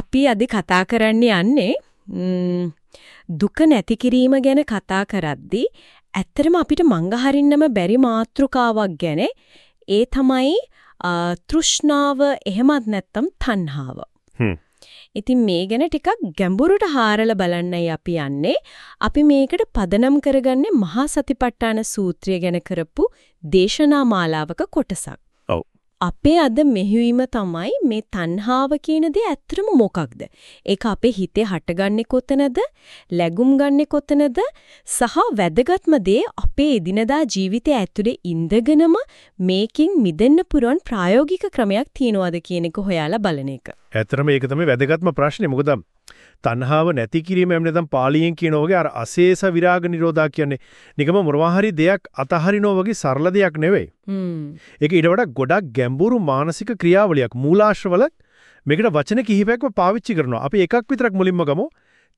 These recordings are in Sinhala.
අපි අද කතා කරන්න යන්නේ දුක නැති කිරීම ගැන කතා කරද්දී ඇත්තටම අපිට මංග හරින්නම බැරි මාතෘකාවක් ගැන ඒ තමයි තෘෂ්ණාව එහෙමත් නැත්නම් තණ්හාව. ඉතින් මේ ගැන ටිකක් ගැඹුරට හාරලා බලන්නයි අපි යන්නේ. අපි මේකට පදනම් කරගන්නේ මහා සතිපට්ඨාන සූත්‍රය ගැන කරපු දේශනා මාලාවක කොටසක්. අපේ අද මෙහෙයුම තමයි මේ තණ්හාව කියන දේ ඇත්තම මොකක්ද? ඒක අපේ හිතේ හටගන්නේ කොතනද? läගුම් ගන්නෙ කොතනද? සහ වැදගත්ම දේ අපේ එදිනදා ජීවිතය ඇතුලේ ඉඳගෙනම මේකෙන් මිදෙන්න පුරුවන් ප්‍රායෝගික ක්‍රමයක් තියනවාද කියන එක හොයාලා බලන එක. ඇත්තටම ඒක තමයි වැදගත්ම ප්‍රශ්නේ. මොකද තණ්හාව නැති කිරීම එහෙම නැත්නම් පාලියෙන් කියන වගේ අර අශේෂ විරාග නිරෝධා කියන්නේ නිකම මොනවාහරි දෙයක් අතහරිනෝ වගේ සරල දෙයක් නෙවෙයි. ඒක ඊට වඩා ගොඩක් ගැඹුරු මානසික ක්‍රියාවලියක් මූලාශ්‍රවල මේකට වචන කිහිපයක්ම පාවිච්චි කරනවා. අපි එකක් විතරක් මුලින්ම ගමු.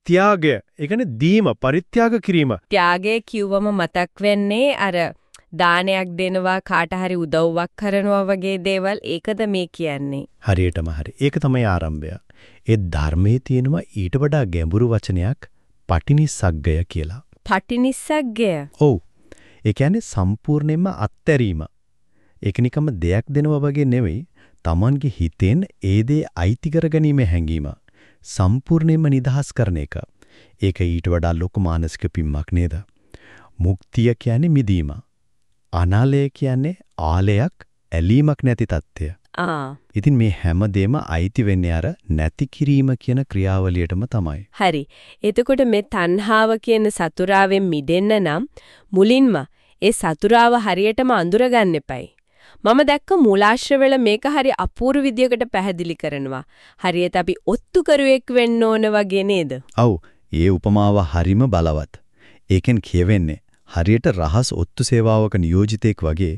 ත්‍යාගය. ඒ කියන්නේ දීම, පරිත්‍යාග කිරීම. ත්‍යාගය කිව්වම මතක් වෙන්නේ අර දානයක් දෙනවා කාට හරි උදව්වක් කරනවා වගේ දේවල් ඒකද මේ කියන්නේ. හරියටම හරි. ඒක තමයි ආරම්භය. ඒ ධර්මයේ තියෙනවා ඊට වඩා ගැඹුරු වචනයක් පටිනිස්සග්ගය කියලා. පටිනිස්සග්ගය. ඔව්. ඒ කියන්නේ සම්පූර්ණයෙන්ම අත්හැරීම. ඒක නිකම්ම දෙයක් දෙනවා වගේ නෙවෙයි. Tamange හිතෙන් ඒ දේ අයිති කරගැනීමේ හැඟීම. සම්පූර්ණයෙන්ම නිදහස් කරන එක. ඒක ඊට වඩා ලොකු මානසික පිම්මක් නේද? මුක්තිය කියන්නේ මිදීම. අනාලය කියන්නේ ආලයක්, ඇලීමක් නැති తත්වය. ඉතින් මේ හැම දෙම අයිති වෙන්නේ අර නැති කිරීම කියන ක්‍රියාවලියටම තමයි. හරි. එතකොට මේ තණ්හාව කියන සතුරාවෙන් මිදෙන්න නම් මුලින්ම ඒ සතුරාව හරියටම අඳුරගන්න එපයි. මම දැක්ක මූලාශ්‍රවල මේක හරි අපූර්ව විදියකට පැහැදිලි කරනවා. හරියට අපි ඔත්තු කරුවෙක් වෙන්න ඕන වගේ නේද? ඔව්. ඒ උපමාව හරිම බලවත්. ඒකෙන් කියවෙන්නේ හරියට රහස් ඔත්තු සේවාවක නියෝජිතෙක් වගේ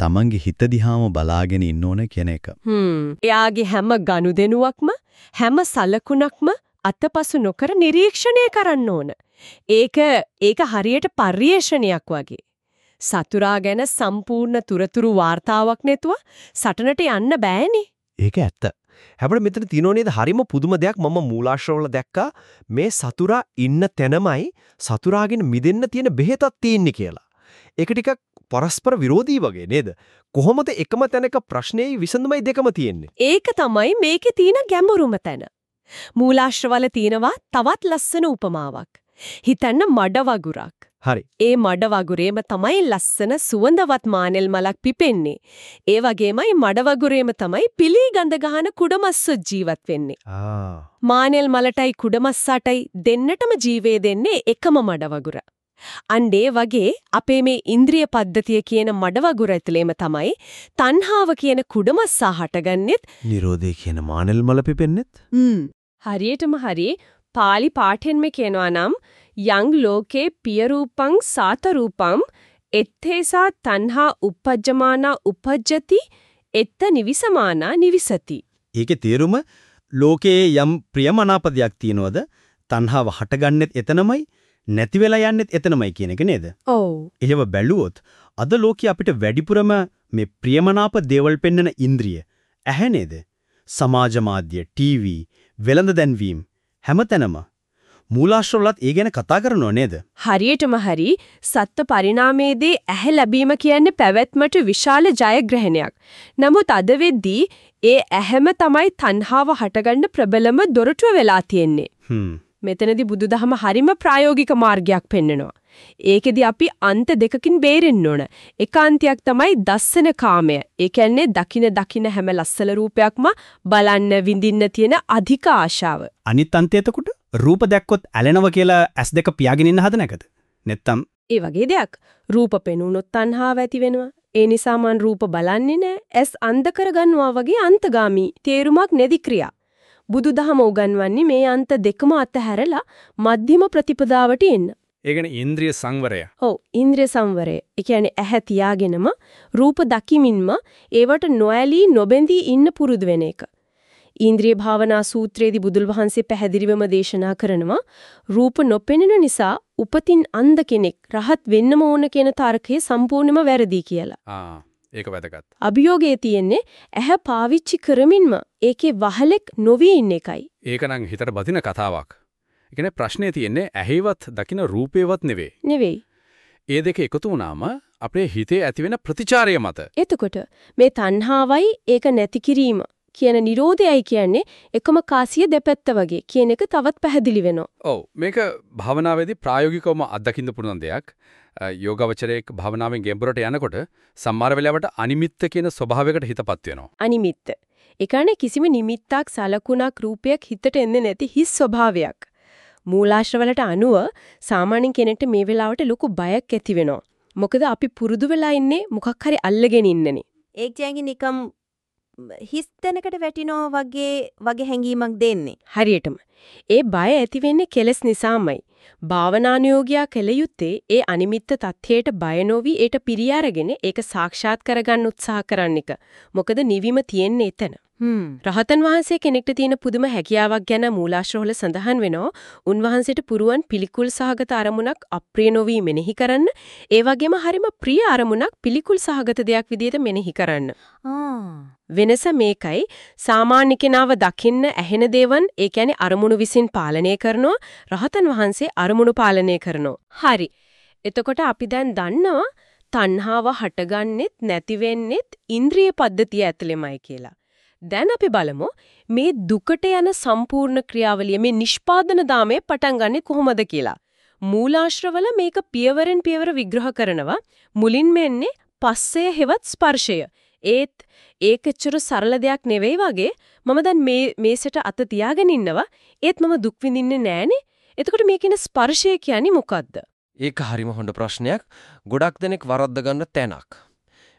තමන්ගේ හිත දිහාම බලාගෙන ඉන්න ඕන කියන එක. හ්ම්. එයාගේ හැම ගනුදෙනුවක්ම හැම සලකුණක්ම අතපසු නොකර නිරීක්ෂණය කරන්න ඕන. ඒක ඒක හරියට පරිේශණයක් වගේ. සතුරා ගැන සම්පූර්ණ තුරතුරු වාර්තාවක් නැතුව සටනට යන්න බෑනේ. ඒක ඇත්ත. හැබැයි මෙතන තියෙනෝ නේද හරිම පුදුම දෙයක් මම මූලාශ්‍රවල දැක්කා මේ සතුරා ඉන්න තැනමයි සතුරාගෙන් මිදෙන්න තියෙන බෙහෙතක් තියෙන්නේ කියලා. ඒක ටිකක් පරස්පර විරෝධී වගේ නේද? කොහොමද එකම තැනක ප්‍රශ්නේ විසඳුමයි දෙකම තියෙන්නේ? ඒක තමයි මේකේ තියෙන ගැඹුරුම තැන. මූලාශ්‍රවල තියෙනවා තවත් ලස්සන උපමාවක්. හිතන්න මඩ වගුරක්. හරි. ඒ මඩ වගුරේම තමයි ලස්සන සුවඳවත් මානෙල් මලක් පිපෙන්නේ. ඒ වගේමයි මඩ වගුරේම තමයි පිලී ගඳ ගහන කුඩමස්සොත් ජීවත් වෙන්නේ. ආ. මානෙල් මලටයි කුඩමස්සටයි දෙන්නටම ජීවේ දෙන්නේ එකම මඩ වගුර. අන්නේ වගේ අපේ මේ ඉන්ද්‍රිය පද්ධතිය කියන මඩ වගුර ඇතුලේම තමයි තණ්හාව කියන කුඩමස්සා හටගන්නෙත් නිරෝධය කියන මානෙල් මල පිපෙන්නෙත් හ්ම් හරියටම හරි pāli පාඨෙන්ම කියනවා නම් යං ලෝකේ පිය රූපං සාත රූපං එත්තේසා තණ්හා uppajjamana uppajjati එත්ත නිවිසමානා නිවිසති. ඒකේ තේරුම ලෝකයේ යම් ප්‍රියමනාප දෙයක් තියනවද තණ්හාව හටගන්නෙත් එතනමයි නැති වෙලා යන්නෙත් එතනමයි කියන එක නේද? ඔව්. එහෙම බැලුවොත් අද ලෝකයේ අපිට වැඩිපුරම මේ ප්‍රියමනාප දේවල් පෙන්වන ඉන්ද්‍රිය ඇහැ නේද? සමාජ මාධ්‍ය, ටීවී, වෙළඳ දැන්වීම් හැමතැනම මූලාශ්‍රවලත් ඒ ගැන කතා කරනව නේද? හරියටම හරි සත්ත්ව පරිණාමයේදී ඇහැ ලැබීම කියන්නේ පැවැත්මට විශාල ජයග්‍රහණයක්. නමුත් අද වෙද්දී ඒ ඇහැම තමයි තණ්හාව හටගන්න ප්‍රබලම දොරටුව වෙලා තියෙන්නේ. හ්ම්. මෙතනදී බුදුදහම හරිම ප්‍රායෝගික මාර්ගයක් පෙන්වනවා. ඒකෙදි අපි අන්ත දෙකකින් බේරෙන්න ඕන. එක අන්තයක් තමයි දස්සන කාමය. ඒ කියන්නේ දකින දකින හැම ලස්සල රූපයක්ම බලන්න විඳින්න තියෙන අධික ආශාව. අනිත් අන්තය එතකොට රූප දැක්කොත් ඇලෙනව කියලා ඇස් දෙක පියාගෙන ඉන්න හද නැකද? නැත්තම් ඒ වගේ දෙයක්. රූප පෙනුනොත් තණ්හාව ඇති වෙනවා. ඒ නිසා මන් රූප බලන්නේ නැහැ. ඇස් අන්ධ කරගන්නවා වගේ අන්තගාමි තේරුමක් නැති ක්‍රියා. බුදුදහම උගන්වන්නේ මේ අන්ත දෙකම අතහැරලා මධ්‍යම ප්‍රතිපදාවට එන්න. ඒ කියන්නේ ඉන්ද්‍රිය සංවරය. ඔව් ඉන්ද්‍රිය සංවරය. ඒ කියන්නේ ඇහැ තියාගෙනම රූප දකිමින්ම ඒවට නොඇලී නොබැඳී ඉන්න පුරුදු වෙන එක. ඉන්ද්‍රිය භාවනා සූත්‍රයේදී බුදුල් වහන්සේ පැහැදිලිවම දේශනා කරනවා රූප නොපෙනෙන නිසා උපතින් අන්ධ කෙනෙක් රහත් වෙන්නම ඕන කියන තර්කය සම්පූර්ණයෙන්ම වැරදි කියලා. ආ ඒක වැදගත්. අභියෝගයේ තියෙන්නේ ඇහැ පාවිච්චි කරමින්ම ඒකේ වහලෙක් නොවී ඉන්න එකයි. ඒක නම් හිතට බදින කතාවක්. ඒ කියන්නේ ප්‍රශ්නේ තියෙන්නේ ඇහිවත් දකින රූපේවත් නෙවෙයි. නෙවෙයි. ඒ දෙක එකතු වුණාම අපේ හිතේ ඇතිවෙන ප්‍රතිචාරය මත එතකොට මේ තණ්හාවයි ඒක නැති කිරීම කියන Nirodhayai කියන්නේ එකම කාසිය දෙපැත්ත වගේ කියන එක තවත් පැහැදිලි වෙනවා. ඔව් මේක භාවනාවේදී ප්‍රායෝගිකවම අත්දකින්න පුළුවන් දෙයක්. යෝගවචරයේක භාවනාවෙන් ගැඹුරට යනකොට සම්මාර වෙලාවට අනිමිත්ත කියන ස්වභාවයකට හිතපත් වෙනවා. අනිමිත්ත. ඒ කියන්නේ කිසිම නිමිත්තක් සලකුණක් රූපයක් හිතට එන්නේ නැති හිස් ස්වභාවයක්. මූලාශ්‍රවලට අනුව සාමාන්‍ය කෙනෙක්ට මේ වෙලාවට ලොකු බයක් ඇති වෙනවා. මොකද අපි පුරුදු වෙලා ඉන්නේ මොකක් හරි අල්ලගෙන ඉන්නනේ. ඒක ජයන්ගේ නිකම් හිස් තැනකට වැටිනවා වගේ වගේ හැඟීමක් දෙන්නේ. හරියටම. ඒ බය ඇති වෙන්නේ කෙලස් නිසාමයි. භාවනානුයෝගියා කළ යුත්තේ ඒ අනිමිත්ත තත්ත්වයට බය නොවි ඒට පිරිය අරගෙන ඒක සාක්ෂාත් කරගන්න උත්සාහ කරන එක. මොකද නිවිම තියෙන්නේ එතන. රහතන් වහන්සේ කෙනෙක්ට තියෙන පුදුම හැකියාවක් ගැන මූලාශ්‍රවල සඳහන් වෙනවා. උන්වහන්සේට පුරුවන් පිළිකුල් සහගත අරමුණක් අප්‍රිය නොවි මෙනෙහි කරන්න, ඒ වගේම හරිම ප්‍රිය අරමුණක් පිළිකුල් සහගත දෙයක් විදිහට මෙනෙහි කරන්න. වෙනස මේකයි සාමාන්‍ය කෙනාව දකින්න ඇහෙන දේවන් ඒ කියන්නේ අරමුණු විසින් පාලනය කරනවා රහතන් වහන්සේ අරමුණු පාලනය කරනවා හරි එතකොට අපි දැන් දන්නවා තණ්හාව හටගන්නෙත් නැති වෙන්නෙත් ඉන්ද්‍රිය පද්ධතිය ඇතුළෙමයි කියලා දැන් අපි බලමු මේ දුකට යන සම්පූර්ණ ක්‍රියාවලිය මේ නිෂ්පාදන දාමේ පටන් ගන්නෙ කොහොමද කියලා. මූලාශ්‍රවල මේක පියවරෙන් පියවර විග්‍රහ කරනවා. මුලින්ම එන්නේ පස්සය හෙවත් ස්පර්ශය. ඒත් ඒකෙච්චර සරල දෙයක් නෙවෙයි වගේ මම දැන් මේ මේසෙට අත තියාගෙන ඉන්නවා. ඒත් මම දුක් විඳින්නේ නෑනේ. එතකොට මේකින ස්පර්ශය කියන්නේ මොකද්ද? ඒක හරිම හොඳ ප්‍රශ්නයක්. ගොඩක් දෙනෙක් වරද්ද ගන්න තැනක්.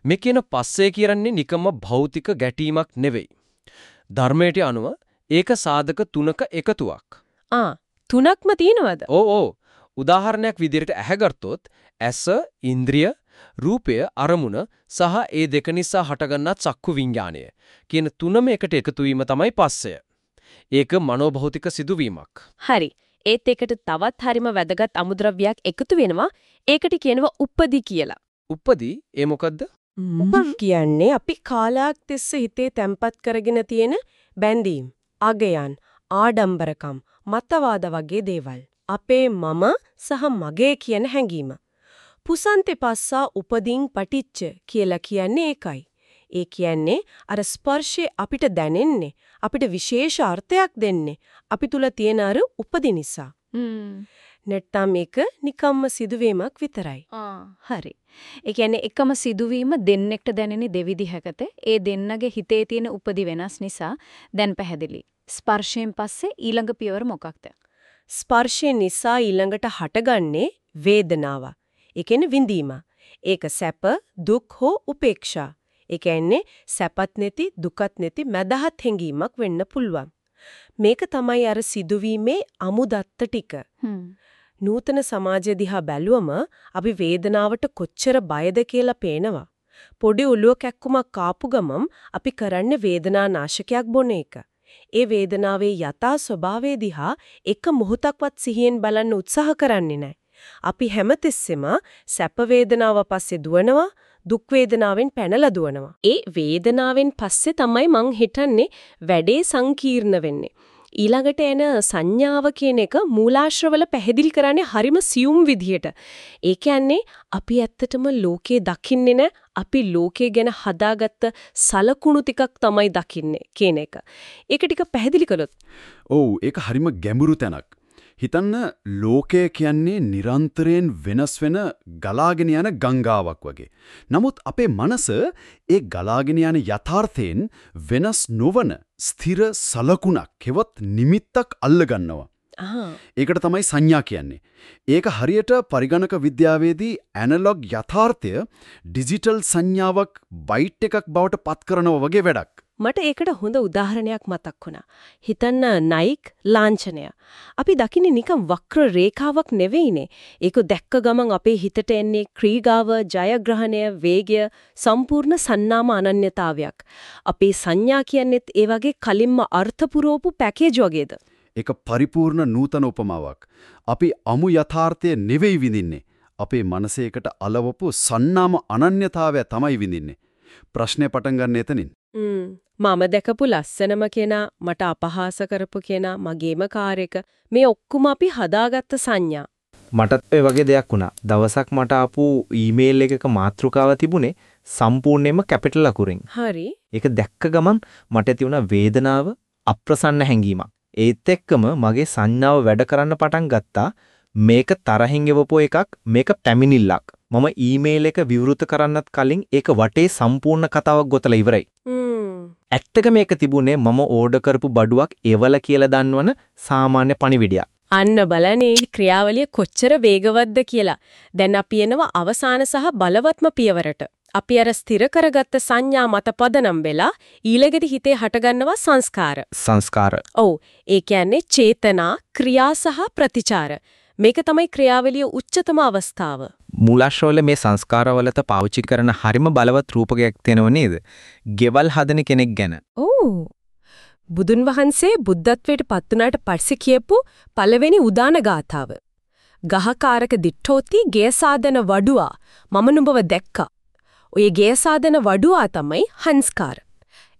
මේ කියන පස්සේ කියන්නේ නිකම්ම භෞතික ගැටීමක් නෙවෙයි. ධර්මයට අනුව ඒක සාධක තුනක එකතුවක්. ආ තුනක්ම තියෙනවද? ඕ ඕ. උදාහරණයක් විදිහට ඇහැගත්තොත් ඇස, ඉන්ද්‍රිය, රූපය, අරමුණ සහ ඒ දෙක නිසා හටගන්නා චක්කු විඤ්ඤාණය කියන තුනම එකට එකතු වීම තමයි පස්සය. ඒක මනෝභෞතික සිදුවීමක්. හරි. ඒත් ඒකට තවත් හරිම වැදගත් අමුද්‍රව්‍යයක් එකතු වෙනවා. ඒකට කියනවා උපදි කියලා. උපදි ඒ මොකද්ද? කියන්නේ අපි කාලයක් තිස්සේ හිතේ තැම්පත් කරගෙන තියෙන බැඳීම්, අගයන්, ආඩම්බරකම්, මතවාද වගේ දේවල්. අපේ මම සහ මගේ කියන හැඟීම. පුසන්තේ පස්සා උපදීන් පටිච්ච කියලා කියන්නේ ඒකයි. ඒ කියන්නේ අර ස්පර්ශය අපිට දැනෙන්නේ අපිට විශේෂ අර්ථයක් දෙන්නේ අපි තුල තියෙන අර උපදි නිසා. නැත්තම් මේක නිකම්ම සිදුවීමක් විතරයි. හරි. ඒ කියන්නේ එකම සිදුවීම දෙන්නෙක්ට දැනෙන දෙවිදිහකට ඒ දෙන්නගේ හිතේ තියෙන උපදි වෙනස් නිසා දැන් පැහැදිලි. ස්පර්ශයෙන් පස්සේ ඊළඟ පියවර මොකක්ද? ස්පර්ශය නිසා ඊළඟට හටගන්නේ වේදනාව. ඒ කියන්නේ විඳීම. ඒක සැප, දුක් හෝ උපේක්ෂා. ඒ කියන්නේ සැපත් නැති, දුකත් නැති මදහත් හැඟීමක් වෙන්න පුළුවන්. මේක තමයි අර සිදුවීමේ අමුදත්ත ටික. නූතන සමාජය දිහා බැලුවම අපි වේදනාවට කොච්චර බයද කියලා පේනවා. පොඩි ඔලුව කැක්කුමක් කාපු ගමම් අපි කරන්නේ වේදනා නාශකයක් බොන එක. ඒ වේදනාවේ යථා ස්වභාවය දිහා එක මොහොතක්වත් සිහියෙන් බලන්න උත්සාහ කරන්නේ නැහැ. අපි හැමතිස්සෙම සැප වේදනාව පස්සේ දුවනවා දුක් වේදනාවෙන් පැනලා දුවනවා. ඒ වේදනාවෙන් පස්සේ තමයි මං හිතන්නේ වැඩේ සංකීර්ණ වෙන්නේ. ඊළඟට එන සංඥාව කියන එක මූලාශ්‍රවල පැහැදිලි කරන්නේ හරිම සියුම් විදිහට. ඒ කියන්නේ අපි ඇත්තටම ලෝකේ දකින්නේ නැ අපි ලෝකේ ගැන හදාගත්ත සලකුණු ටිකක් තමයි දකින්නේ කියන එක. ඒක ටික පැහැදිලි කළොත්. ඔව් ඒක හරිම ගැඹුරු තැනක්. හිතන්න ලෝකය කියන්නේ නිරන්තරයෙන් වෙනස් වෙන ගලාගෙන යන ගංගාවක් වගේ. නමුත් අපේ මනස ඒ ගලාගෙන යන යථාර්ථයෙන් වෙනස් නොවන ස්ථිර සලකුණක් හෙවත් නිමිත්තක් අල්ලගන්නවා. ඒකට තමයි සංඥා කියන්නේ. ඒක හරියට පරිගණක විද්‍යාවේදී ඇනලොග් යථාර්ථය ඩිජිටල් සංඥාවක් බයිට් එකක් බවට පත් කරනවා වගේ වැඩක්. මට ඒකට හොඳ උදාහරණයක් මතක් වුණා. හිතන්න නයික් ලාංඡනය. අපි දකින්නේ නිකම් වක්‍ර රේඛාවක් නෙවෙයිනේ. ඒක දැක්ක ගමන් අපේ හිතට එන්නේ ක්‍රීගාව, ජයග්‍රහණය, වේගය, සම්පූර්ණ සන්නාම අනන්‍යතාවයක්. අපේ සංඥා කියන්නේත් ඒ වගේ කලින්ම අර්ථ පුරවපු පැකේජ් වගේද? ඒක පරිපූර්ණ නූතන උපමාවක්. අපි අමු යථාර්ථය නෙවෙයි විඳින්නේ. අපේ මනසේකට අලවපු සන්නාම අනන්‍යතාවය තමයි විඳින්නේ. ප්‍රශ්නේ පටන් ගන්න එතනින්. මම දැකපු ලස්සනම කෙනා මට අපහාස කරපු කෙනා මගේම කාර්යක මේ ඔක්කොම අපි හදාගත්ත සංඥා. මටත් ඒ වගේ දෙයක් වුණා. දවසක් මට ආපු ඊමේල් එකක මාතෘකාව තිබුණේ සම්පූර්ණයෙන්ම කැපිටල් අකුරින්. හරි. ඒක දැක්ක ගමන් මට ඇති වුණා වේදනාව, අප්‍රසන්න හැඟීමක්. ඒත් එක්කම මගේ සංඥාව වැඩ කරන්න පටන් ගත්තා. මේක තරහින් එවපු එකක්, මේක පැමිණිල්ලක්. මම ඊමේල් එක විවෘත කරන්නත් කලින් ඒක වටේ සම්පූර්ණ කතාවක් ගොතලා ඉවරයි. ඇත්තක මේක තිබුණේ මම ඕඩර් කරපු බඩුවක් එවල කියලා දන්වන සාමාන්‍ය පණිවිඩයක්. අන්න බලන්නේ ක්‍රියාවලිය කොච්චර වේගවත්ද කියලා. දැන් අපි එනවා අවසාන සහ බලවත්ම පියවරට. අපි අර ස්ථිර කරගත්ත සංඥා මත පදනම් වෙලා ඊළඟට හිතේ හටගන්නවා සංස්කාර. සංස්කාර. ඔව්. ඒ කියන්නේ චේතනා, ක්‍රියා සහ ප්‍රතිචාර. මේක තමයි ක්‍රියාවලිය උච්චතම අවස්ථාව. මූලාශ්‍රවල මේ සංස්කාරවලට පාවිච්චි කරන හරිම බලවත් රූපකයක් තියෙනව නේද? ගෙවල් හදන කෙනෙක් ගැන. ඕ බුදුන් වහන්සේ බුද්ධත්වයට පත් වුණාට පස්සේ කියපු පළවෙනි උදාන ගාථාව. ගහකාරක දිට්ඨෝති ගේසාදන වඩුවා මම නුඹව දැක්කා. ඔය ගේසාදන වඩුවා තමයි හංස්කාර.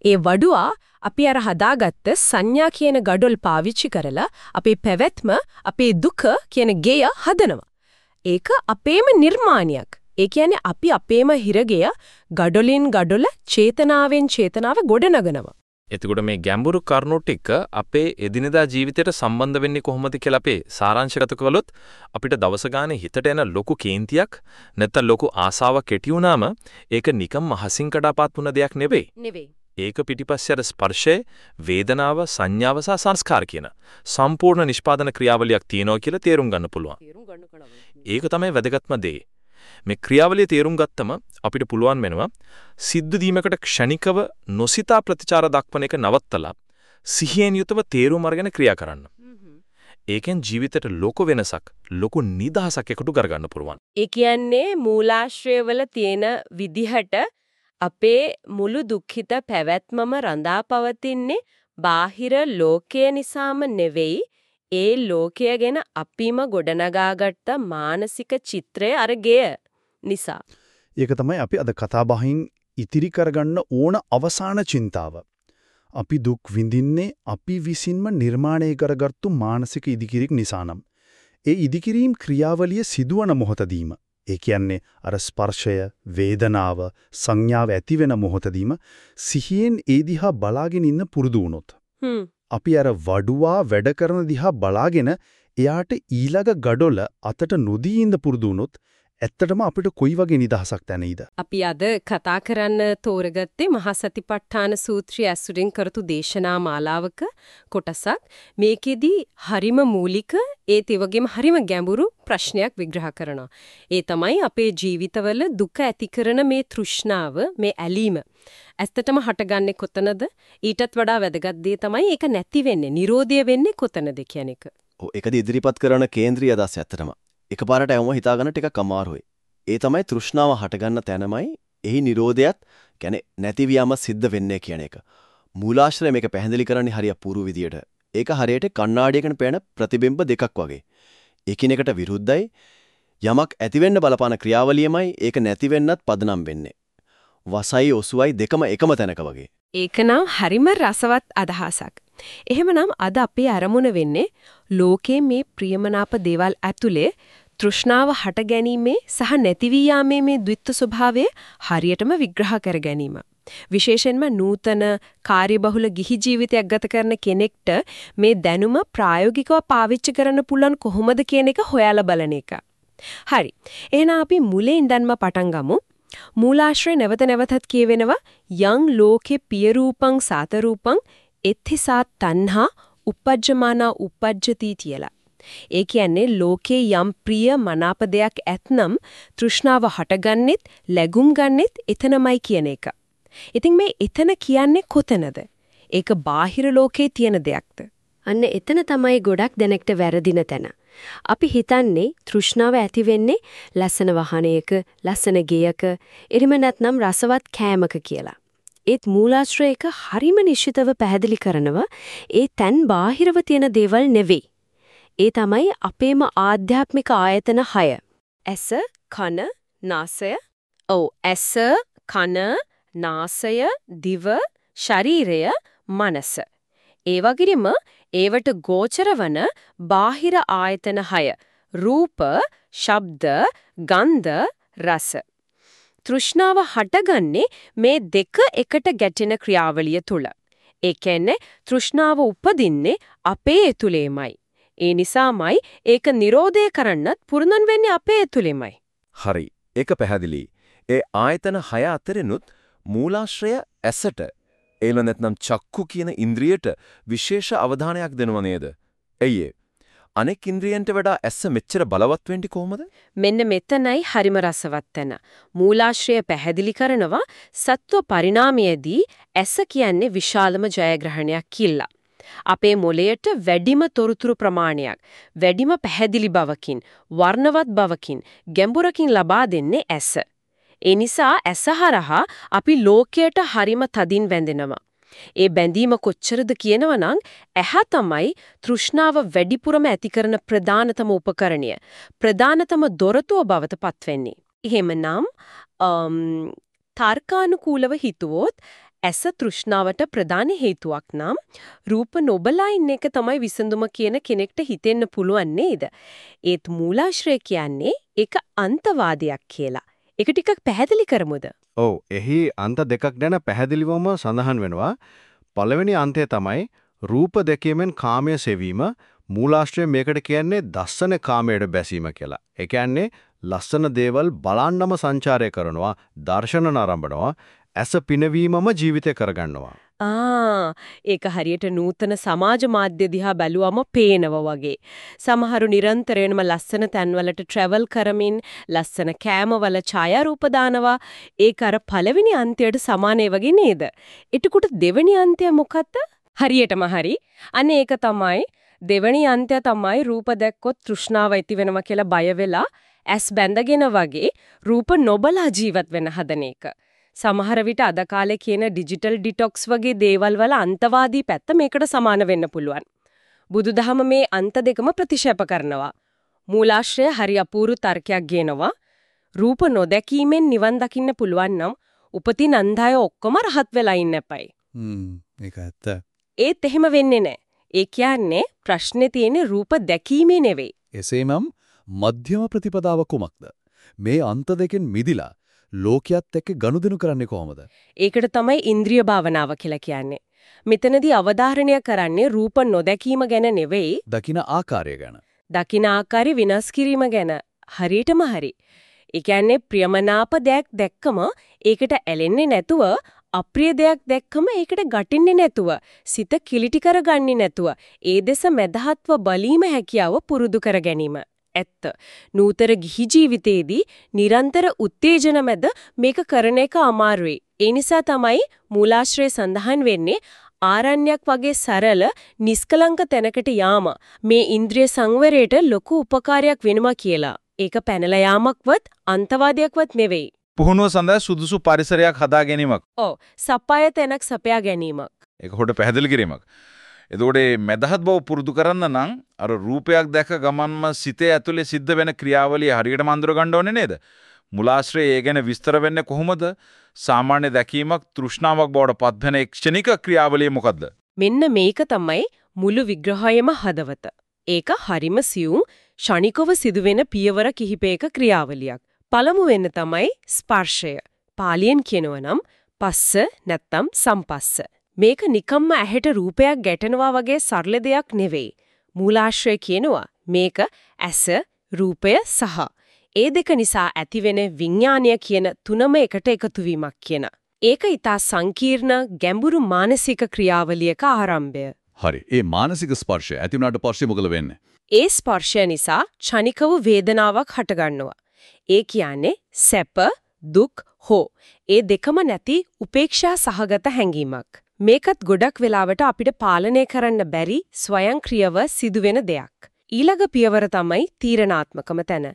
ඒ වඩුවා අපි අර හදාගත්ත සංඥා කියන gadol පාවිච්චි කරලා අපේ පැවැත්ම අපේ දුක කියන ගෙය හදනවා. ඒක අපේම නිර්මාණයක්. ඒ කියන්නේ අපි අපේම හිරගය gadolin gadol චේතනාවෙන් චේතනාව ගොඩනගනවා. එතකොට මේ ගැඹුරු කරුණු ටික අපේ එදිනෙදා ජීවිතයට සම්බන්ධ වෙන්නේ කොහොමද කියලා අපේ සාරාංශගත කළොත් අපිට දවස ගානේ හිතට එන ලොකු කේන්තියක් නැත්නම් ලොකු ආසාවක් කෙටි වුණාම ඒක නිකම් මහසින් කඩාපත් වුණ දෙයක් නෙවෙයි. නෙවෙයි. ඒක පිටිපස්සේ අර ස්පර්ශය, වේදනාව, සංඥාව සහ සංස්කාර කියන සම්පූර්ණ නිෂ්පාදන ක්‍රියාවලියක් තියෙනවා කියලා තේරුම් ගන්න පුළුවන්. ඒක තමයි වැදගත්ම දේ. මේ ක්‍රියාවලිය තේරුම් ගත්තම අපිට පුළුවන් වෙනවා සිද්ධ දීමකට ක්ෂණිකව නොසිතා ප්‍රතිචාර දක්වන එක නවත්තලා සිහියෙන් යුතව තේරුම් අරගෙන ක්‍රියා කරන්න. ඒකෙන් ජීවිතේට ලොකු වෙනසක් ලොකු නිදහසක් එකතු කරගන්න පුළුවන්. ඒ කියන්නේ මූලාශ්‍රයවල තියෙන විදිහට අපේ මුළු දුක්ඛිත පැවැත්මම රඳා පවතින්නේ බාහිර ලෝකය නිසාම නෙවෙයි ඒ ලෝකය ගැන අපිම ගොඩනගාගත්ත මානසික චිත්‍රය අරගය නිසා. ඒක තමයි අපි අද කතා බහින් ඉතිරි කරගන්න ඕන අවසාන චින්තාව. අපි දුක් විඳින්නේ අපි විසින්ම නිර්මාණය කරගත්තු මානසික ඉදිකිරීම නිසානම්. ඒ ඉදිකිරීම ක්‍රියාවලිය සිදුවන මොහොතදීම ඒ කියන්නේ අර ස්පර්ශය, වේදනාව, සංඥාව ඇති වෙන මොහොතදීම සිහියෙන් ඒ දිහා බලාගෙන ඉන්න පුරුදු වුණොත්. අපි අර වඩුවා වැඩ කරන දිහා බලාගෙන එයාට ඊළඟ gadol අතට නොදී ඉඳ පුරුදු වුණොත් ඇත්තටම අපිට කොයි වගේ නිදහසක් දැනෙයිද? අපි අද කතා කරන්න තෝරගත්තේ මහා සතිපට්ඨාන සූත්‍රය ඇසුරින් කරතු දේශනා මාලාවක කොටසක්. මේකෙදි හරිම මූලික ඒත් ඒ වගේම හරිම ගැඹුරු ප්‍රශ්නයක් විග්‍රහ කරනවා. ඒ තමයි අපේ ජීවිතවල දුක ඇති කරන මේ තෘෂ්ණාව, මේ ඇලීම. ඇත්තටම හටගන්නේ කොතනද? ඊටත් වඩා වැදගත් දේ තමයි ඒක නැති වෙන්නේ, Nirodha වෙන්නේ කොතනද කියන එක. ඔව් ඒකද ඉදිරිපත් කරන කේන්ද්‍රීය අදහස ඇත්තටම. එකපාරට යවම හිතාගන්න ටිකක් අමාරුයි. ඒ තමයි තෘෂ්ණාව හටගන්න තැනමයි එහි Nirodhayat කියන්නේ නැතිවියම සිද්ධ වෙන්නේ කියන එක. මූලාශ්‍රය මේක පැහැදිලි කරන්නේ හරිය පුරු විදියට. ඒක හරියට කණ්ණාඩියකට පේන ප්‍රතිබිම්බ දෙකක් වගේ. එකිනෙකට විරුද්ධයි යමක් ඇතිවෙන්න බලපාන ක්‍රියාවලියමයි ඒක නැතිවෙන්නත් පදනම් වෙන්නේ. වසයි ඔසුවයි දෙකම එකම තැනක වගේ. ඒකනම් හරිම රසවත් අදහසක්. එහෙමනම් අද අපේ අරමුණ වෙන්නේ ලෝකයේ මේ ප්‍රියමනාප දේවල් ඇතුලේ තෘෂ්ණාව හට ගැනීමේ සහ නැති වී යාමේ මේ ද්විත්ව ස්වභාවය හරියටම විග්‍රහ කර ගැනීම. විශේෂයෙන්ම නූතන කාර්යබහුල ගිහි ජීවිතයක් ගත කරන කෙනෙක්ට මේ දැනුම ප්‍රායෝගිකව පාවිච්චි කරන්න පුළුවන් කොහොමද කියන එක හොයාලා බලන එක. හරි. එහෙනම් අපි මුලින් ඉඳන්ම පටන් ගමු. මූලාශ්‍රය නැවත නැවතත් කියවෙනවා යං ලෝකේ පිය රූපං සාත රූපං එත්තිසා තණ්හා uppajjamana uppajjati කියලා. ඒ කියන්නේ ලෝකේ යම් ප්‍රිය මනාප දෙයක් ඇතනම් තෘෂ්ණාව හටගන්නෙත් läගුම් ගන්නෙත් එතනමයි කියන එක. ඉතින් මේ එතන කියන්නේ කොතනද? ඒක බාහිර ලෝකේ තියෙන දෙයක්ද? අන්න එතන තමයි ගොඩක් දැනෙක්ට වැරදින තැන. අපි හිතන්නේ තෘෂ්ණාව ඇති වෙන්නේ ලස්සන වාහනයක, ලස්සන ගෙයක, එරිම නැත්නම් රසවත් කෑමක කියලා. ඒත් මූලාශ්‍රයක හරිම නිශ්චිතව පැහැදිලි කරනවා ඒ තැන් බාහිරව තියෙන දේවල් නෙවෙයි. ඒ තමයි අපේම ආධ්‍යාත්මික ආයතන 6. ඇස, කන, නාසය. ඔව් ඇස, කන, නාසය, දිව, ශරීරය, මනස. ඒ වගේම ඒවට ගෝචර වන බාහිර ආයතන 6 රූප, ශබ්ද, ගන්ධ, රස. තෘෂ්ණාව හටගන්නේ මේ දෙක එකට ගැටෙන ක්‍රියාවලිය තුල. ඒ කියන්නේ තෘෂ්ණාව උපදින්නේ අපේ ඇතුළේමයි. ඒ නිසාමයි ඒක නිරෝධය කරන්නත් පුරුදන් වෙන්නේ අපේ ඇතුළේමයි. හරි. ඒක පැහැදිලි. ඒ ආයතන 6 අතරිනුත් මූලාශ්‍රය ඇසට ඒල නැත්නම් චක්කු කියන ඉන්ද්‍රියට විශේෂ අවධානයක් දෙනව නේද? එయ్యේ. අනෙක් ඉන්ද්‍රියන්ට වඩා ඇස මෙච්චර බලවත් වෙන්නේ කොහොමද? මෙන්න මෙතනයි හරිම රසවත් තැන. මූලාශ්‍රය පැහැදිලි කරනවා සත්ව පරිණාමයේදී ඇස කියන්නේ විශාලම ජයග්‍රහණයක් කියලා. අපේ මොළයට වැඩිම තොරතුරු ප්‍රමාණයක් වැඩිම පැහැදිලි බවකින් වර්ණවත් බවකින් ගැඹුරකින් ලබා දෙන්නේ ඇස. ඒ නිසා ඇස හරහා අපි ලෝකයට හරිම තදින් වැඳෙනවා. ඒ බැඳීම කොච්චරද කියනවනම් ඇහැ තමයි තෘෂ්ණාව වැඩිපුරම ඇති කරන ප්‍රධානතම උපකරණය. ප්‍රධානතම දොරටුව බවට පත්වෙන්නේ. එහෙමනම් තර්කානුකූලව හිතුවොත් ඇස තෘෂ්ණාවට ප්‍රධාන හේතුවක් නම් රූප නොබලා ඉන්න එක තමයි විසඳුම කියන කෙනෙක්ට හිතෙන්න පුළුවන් නේද? ඒත් මූලාශ්‍රය කියන්නේ ඒක අන්තවාදයක් කියලා. ඒක ටිකක් පැහැදිලි කරමුද? ඔව් එහි අන්ත දෙකක් ගැන පැහැදිලිවම සඳහන් වෙනවා. පළවෙනි අන්තය තමයි රූප දෙකීමෙන් කාමය සෙවීම මූලාශ්‍රය මේකට කියන්නේ දස්සන කාමයට බැසීම කියලා. ඒ කියන්නේ ලස්සන දේවල් බලන්නම සංචාරය කරනවා, දර්ශන නරඹනවා, ඇස පිනවීමම ජීවිතය කරගන්නවා. ආ ඒක හරියට නූතන සමාජ මාධ්‍ය දිහා බැලුවම පේනව වගේ. සමහරු නිරන්තරයෙන්ම ලස්සන තැන්වලට ට්‍රැවල් කරමින් ලස්සන කෑමවල ඡායාරූප දානවා. ඒක අර පළවෙනි අන්තයට සමානේ වගේ නේද? එතකොට දෙවෙනි අන්තය මොකක්ද? හරියටම හරි. අනේ ඒක තමයි දෙවෙනි අන්තය තමයි රූප දැක්කොත් තෘෂ්ණාව ඇති වෙනවා කියලා බය වෙලා ඇස් බැඳගෙන වගේ රූප නොබලා ජීවත් වෙන හදන එක. සමහර විට අද කාලේ කියන ඩිජිටල් ඩිටොක්ස් වගේ දේවල් වල අන්තවාදී පැත්ත මේකට සමාන වෙන්න පුළුවන්. බුදුදහම මේ අන්ත දෙකම ප්‍රතික්ෂේප කරනවා. මූලාශ්‍රය හරි අපූර්ව තර්කයක් ගේනවා. රූප නොදැකීමෙන් නිවන් දකින්න පුළුවන් නම් උපතින් අන්ධය ඔක්කොම රහත් වෙලා ඉන්න එපයි. හ්ම් ඒක ඇත්ත. ඒත් එහෙම වෙන්නේ නැහැ. ඒ කියන්නේ ප්‍රශ්නේ තියෙන්නේ රූප දැකීමේ නෙවෙයි. එසේනම් මධ්‍යම ප්‍රතිපදාව කුමක්ද? මේ අන්ත දෙකෙන් මිදිලා ලෝකයේත් එක්ක ගනුදෙනු කරන්නේ කොහොමද? ඒකට තමයි ඉන්ද්‍රිය භාවනාව කියලා කියන්නේ. මෙතනදී අවධාරණය කරන්නේ රූප නොදැකීම ගැන නෙවෙයි. දකින ආකාරය ගැන. දකින ආකාරي විනාශ කිරීම ගැන. හරියටම හරි. ඒ කියන්නේ ප්‍රියමනාප දෙයක් දැක්කම ඒකට ඇලෙන්නේ නැතුව අප්‍රිය දෙයක් දැක්කම ඒකට ගැටෙන්නේ නැතුව සිත කිලිටි කරගන්නේ නැතුව ඒ දෙස මැදහත්ව බලීම හැකියාව පුරුදු කර ගැනීම ඇත්ත. නූතර ගිහි ජීවිතයේදී නිරන්තර උත්තේජන මැද මේක කරන එක අමාරුයි. ඒ නිසා තමයි මූලාශ්‍රය සඳහන් වෙන්නේ ආරණ්‍යයක් වගේ සරල නිස්කලංක තැනකට යාම මේ ඉන්ද්‍රිය සංවරයට ලොකු උපකාරයක් වෙනවා කියලා. ඒක පැනලා යාමක්වත් අන්තවාදයක්වත් නෙවෙයි. පුහුණුව සඳහා සුදුසු පරිසරයක් හදා ගැනීමක්. ඔව්. සප්පාය තැනක් සපයා ගැනීමක්. ඒක හොට පැහැදිලි කිරීමක්. එතකොට මේ මදහත් බව පුරුදු කරන්න නම් අර රූපයක් දැක ගමන්ම සිතේ ඇතුලේ සිද්ධ වෙන ක්‍රියාවලිය හරියටම අඳුර ගන්න ඕනේ නේද? මුලාශ්‍රය ඒ ගැන විස්තර වෙන්නේ කොහොමද? සාමාන්‍ය දැකීමක් තෘෂ්ණාවක් බවට පත්වෙන ක්ෂණික ක්‍රියාවලිය මොකද්ද? මෙන්න මේක තමයි මුළු විග්‍රහයම හදවත. ඒක හරිම සියුම් ෂණිකව සිදුවෙන පියවර කිහිපයක ක්‍රියාවලියක්. පළමු වෙන්න තමයි ස්පර්ශය. පාලියෙන් කියනවනම් පස්ස නැත්තම් සම්පස්ස. මේක නිකම්ම ඇහැට රූපයක් ගැටෙනවා වගේ සරල දෙයක් නෙවෙයි. මූලාශ්‍රය කියනවා මේක ඇස, රූපය සහ ඒ දෙක නිසා ඇතිවෙන විඥානය කියන තුනම එකට එකතු වීමක් කියන. ඒක ඊටා සංකීර්ණ ගැඹුරු මානසික ක්‍රියාවලියක ආරම්භය. හරි. ඒ මානසික ස්පර්ශය ඇති වුණාට පස්සේ මොකද වෙන්නේ? ඒ ස්පර්ශය නිසා ක්ෂණිකව වේදනාවක් හටගන්නවා. ඒ කියන්නේ සැප, දුක්, හෝ ඒ දෙකම නැති උපේක්ෂා සහගත හැඟීමක්. මේකත් ගොඩක් වෙලාවට අපිට පාලනය කරන්න බැරි ස්වයංක්‍රීයව සිදුවෙන දෙයක්. ඊළඟ පියවර තමයි තීරණාත්මකම තැන.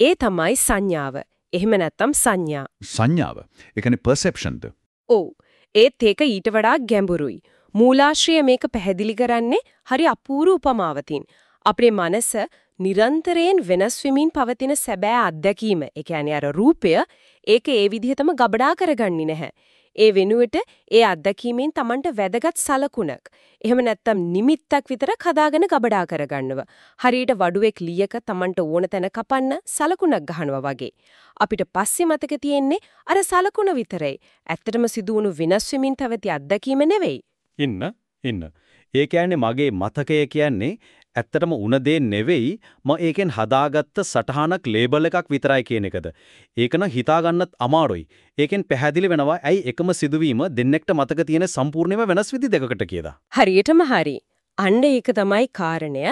ඒ තමයි සංඥාව. එහෙම නැත්නම් සංඥා. සංඥාව. ඒ කියන්නේ perceptionද? ඔව්. ඒත් ඒක ඊට වඩා ගැඹුරුයි. මූලාශ්‍රය මේක පැහැදිලි කරන්නේ හරි අපූර්ව උපමාවකින්. අපේ මනස නිරන්තරයෙන් වෙනස් වෙමින් පවතින සැබෑ අත්දැකීම. ඒ කියන්නේ අර රූපය ඒක ඒ විදිහටම ගබඩා කරගන්නේ නැහැ. ඒ වෙනුවට ඒ අත්දැකීමෙන් Tamanට වැදගත් සලකුණක්. එහෙම නැත්නම් නිමිත්තක් විතරක් හදාගෙන ගබඩා කරගන්නවා. හරියට වඩුවෙක් ලීයක Tamanට ඕන තැන කපන්න සලකුණක් ගහනවා වගේ. අපිට පස්සේ මතක තියෙන්නේ අර සලකුණ විතරයි. ඇත්තටම සිදුවුණු වෙනස් වෙමින් පැවති අත්දැකීම නෙවෙයි. ඉන්න ඉන්න. ඒ කියන්නේ මගේ මතකය කියන්නේ ඇත්තටම උන දේ නෙවෙයි මම ඒකෙන් හදාගත්ත සටහනක් ලේබල් එකක් විතරයි කියන එකද. ඒක නම් හිතා ගන්නත් අමාරුයි. ඒකෙන් පැහැදිලි වෙනවා ඇයි එකම සිදුවීම දෙන්නෙක්ට මතක තියෙන සම්පූර්ණයෙන්ම වෙනස් විදි දෙකකට කියලා. හරියටම හරි. අන්න ඒක තමයි කාරණය.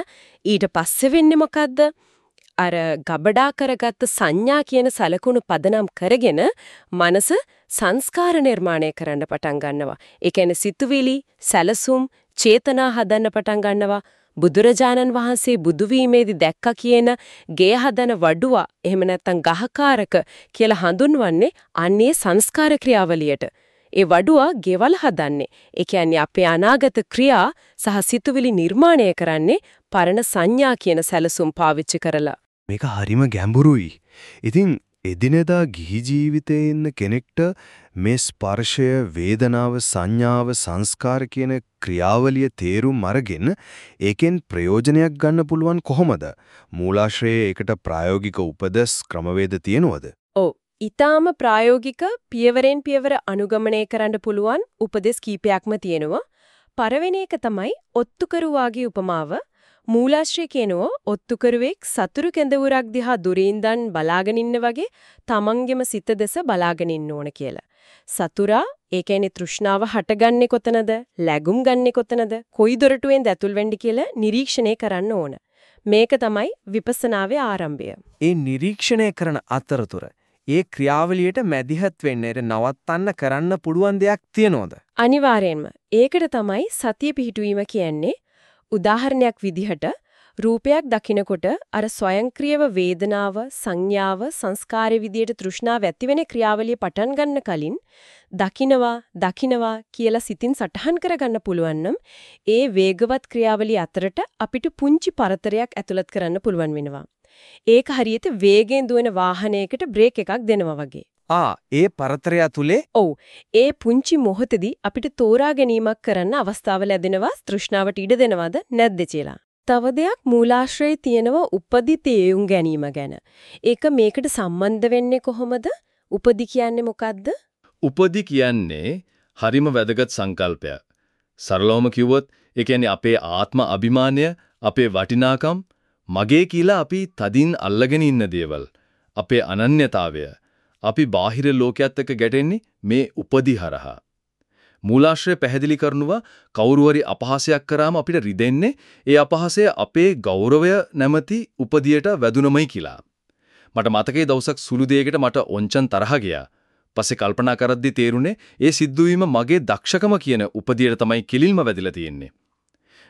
ඊට පස්සේ වෙන්නේ මොකද්ද? අර ගබඩා කරගත්ත සංඥා කියන සලකුණු පදනම් කරගෙන මනස සංස්කාර නිර්මාණය කරන්න පටන් ගන්නවා. ඒ කියන්නේ සිතුවිලි, සැලසුම්, චේතනා හදන්න පටන් ගන්නවා. බුදුරජාණන් වහන්සේ බුදු වීමේදී දැක්කා කියන ගේ හදන වඩුවා එහෙම නැත්නම් ගහකාරක කියලා හඳුන්වන්නේ අන්නේ සංස්කාර ක්‍රියාවලියට. ඒ වඩුවා ගෙවල් හදන්නේ. ඒ කියන්නේ අපේ අනාගත ක්‍රියා සහ සිතුවිලි නිර්මාණය කරන්නේ පරණ සංඥා කියන සැලසුම් පාවිච්චි කරලා. මේක හරිම ගැඹුරුයි. ඉතින් එදිනෙදා ගිහි ජීවිතයේ ඉන්න කෙනෙක්ට මේ ස්පර්ශය, වේදනාව, සංඥාව, සංස්කාර කියන ක්‍රියාවලිය තේරුම් අරගෙන ඒකෙන් ප්‍රයෝජනයක් ගන්න පුළුවන් කොහොමද? මූලාශ්‍රයේ ඒකට ප්‍රායෝගික උපදෙස් ක්‍රමවේද තියෙනවද? ඔව්. ඊටාම ප්‍රායෝගික පියවරෙන් පියවර අනුගමනය කරන්න පුළුවන් උපදෙස් කීපයක්ම තියෙනවා. පළවෙනි එක තමයි ඔත්තුකරුවාගේ උපමාව. මූලාශ්‍රය කියනෝ ඔත්තුකරුවෙක් සතුරු කැඳවුරක් දිහා දුරින්දන් බලාගෙන ඉන්න වගේ තමන්ගෙම සිත දෙස බලාගෙන ඉන්න ඕන කියලා. සතුරා ඒ කියන්නේ තෘෂ්ණාව හටගන්නේ කොතනද? läගුම් ගන්නේ කොතනද? කොයි දොරටුවෙන්ද ඇතුල් වෙන්නේ කියලා නිරීක්ෂණය කරන්න ඕන. මේක තමයි විපස්සනාවේ ආරම්භය. ඒ නිරීක්ෂණය කරන අතරතුර ඒ ක්‍රියාවලියට මැදිහත් වෙන්න නවත්තන්න කරන්න පුළුවන් දෙයක් තියනෝද? අනිවාර්යෙන්ම. ඒකට තමයි සතිය පිහිටුවීම කියන්නේ. උදාහරණයක් විදිහට රූපයක් දකිනකොට අර ස්වයංක්‍රීයව වේදනාව, සංඥාව, සංස්කාරය විදියට තෘෂ්ණාව ඇති වෙන ක්‍රියාවලිය පටන් ගන්න කලින් දකිනවා, දකිනවා කියලා සිතින් සටහන් කරගන්න පුළුවන් නම් ඒ වේගවත් ක්‍රියාවලිය අතරට අපිට පුංචි පරතරයක් ඇතුළත් කරන්න පුළුවන් වෙනවා. ඒක හරියට වේගයෙන් දුවන වාහනයකට බ්‍රේක් එකක් දෙනවා වගේ. ආ ඒ පරතරය තුලේ ඔව් ඒ පුංචි මොහොතේදී අපිට තෝරා ගැනීමක් කරන්න අවස්ථාව ලැබෙනවා තෘෂ්ණාවට ඉඩ දෙනවද නැද්ද කියලා. තව දෙයක් මූලාශ්‍රයේ තියෙනව උපදි තේරුම් ගැනීම ගැන. ඒක මේකට සම්බන්ධ වෙන්නේ කොහොමද? උපදි කියන්නේ මොකද්ද? උපදි කියන්නේ හරිම වැදගත් සංකල්පයක්. සරලවම කිව්වොත් ඒ කියන්නේ අපේ ආත්ම අභිමානය, අපේ වටිනාකම්, මගේ කියලා අපි තදින් අල්ලගෙන ඉන්න දේවල්, අපේ අනන්‍යතාවය අපි බාහිර ලෝකයක් එක්ක ගැටෙන්නේ මේ උපදි හරහා. මූලාශ්‍රය පැහැදිලි කරනවා කවුරුවරි අපහාසයක් කරාම අපිට රිදෙන්නේ ඒ අපහාසය අපේ ගෞරවය නැමැති උපදියට වැදුනමයි කියලා. මට මතකයි දවසක් සුළු දෙයකට මට ඔංචන් තරහ ගියා. පස්සේ කල්පනා කරද්දි තේරුනේ ඒ සිද්ධ මගේ දක්ෂකම කියන උපදියට තමයි කිලිල්ම වැදිලා තියෙන්නේ.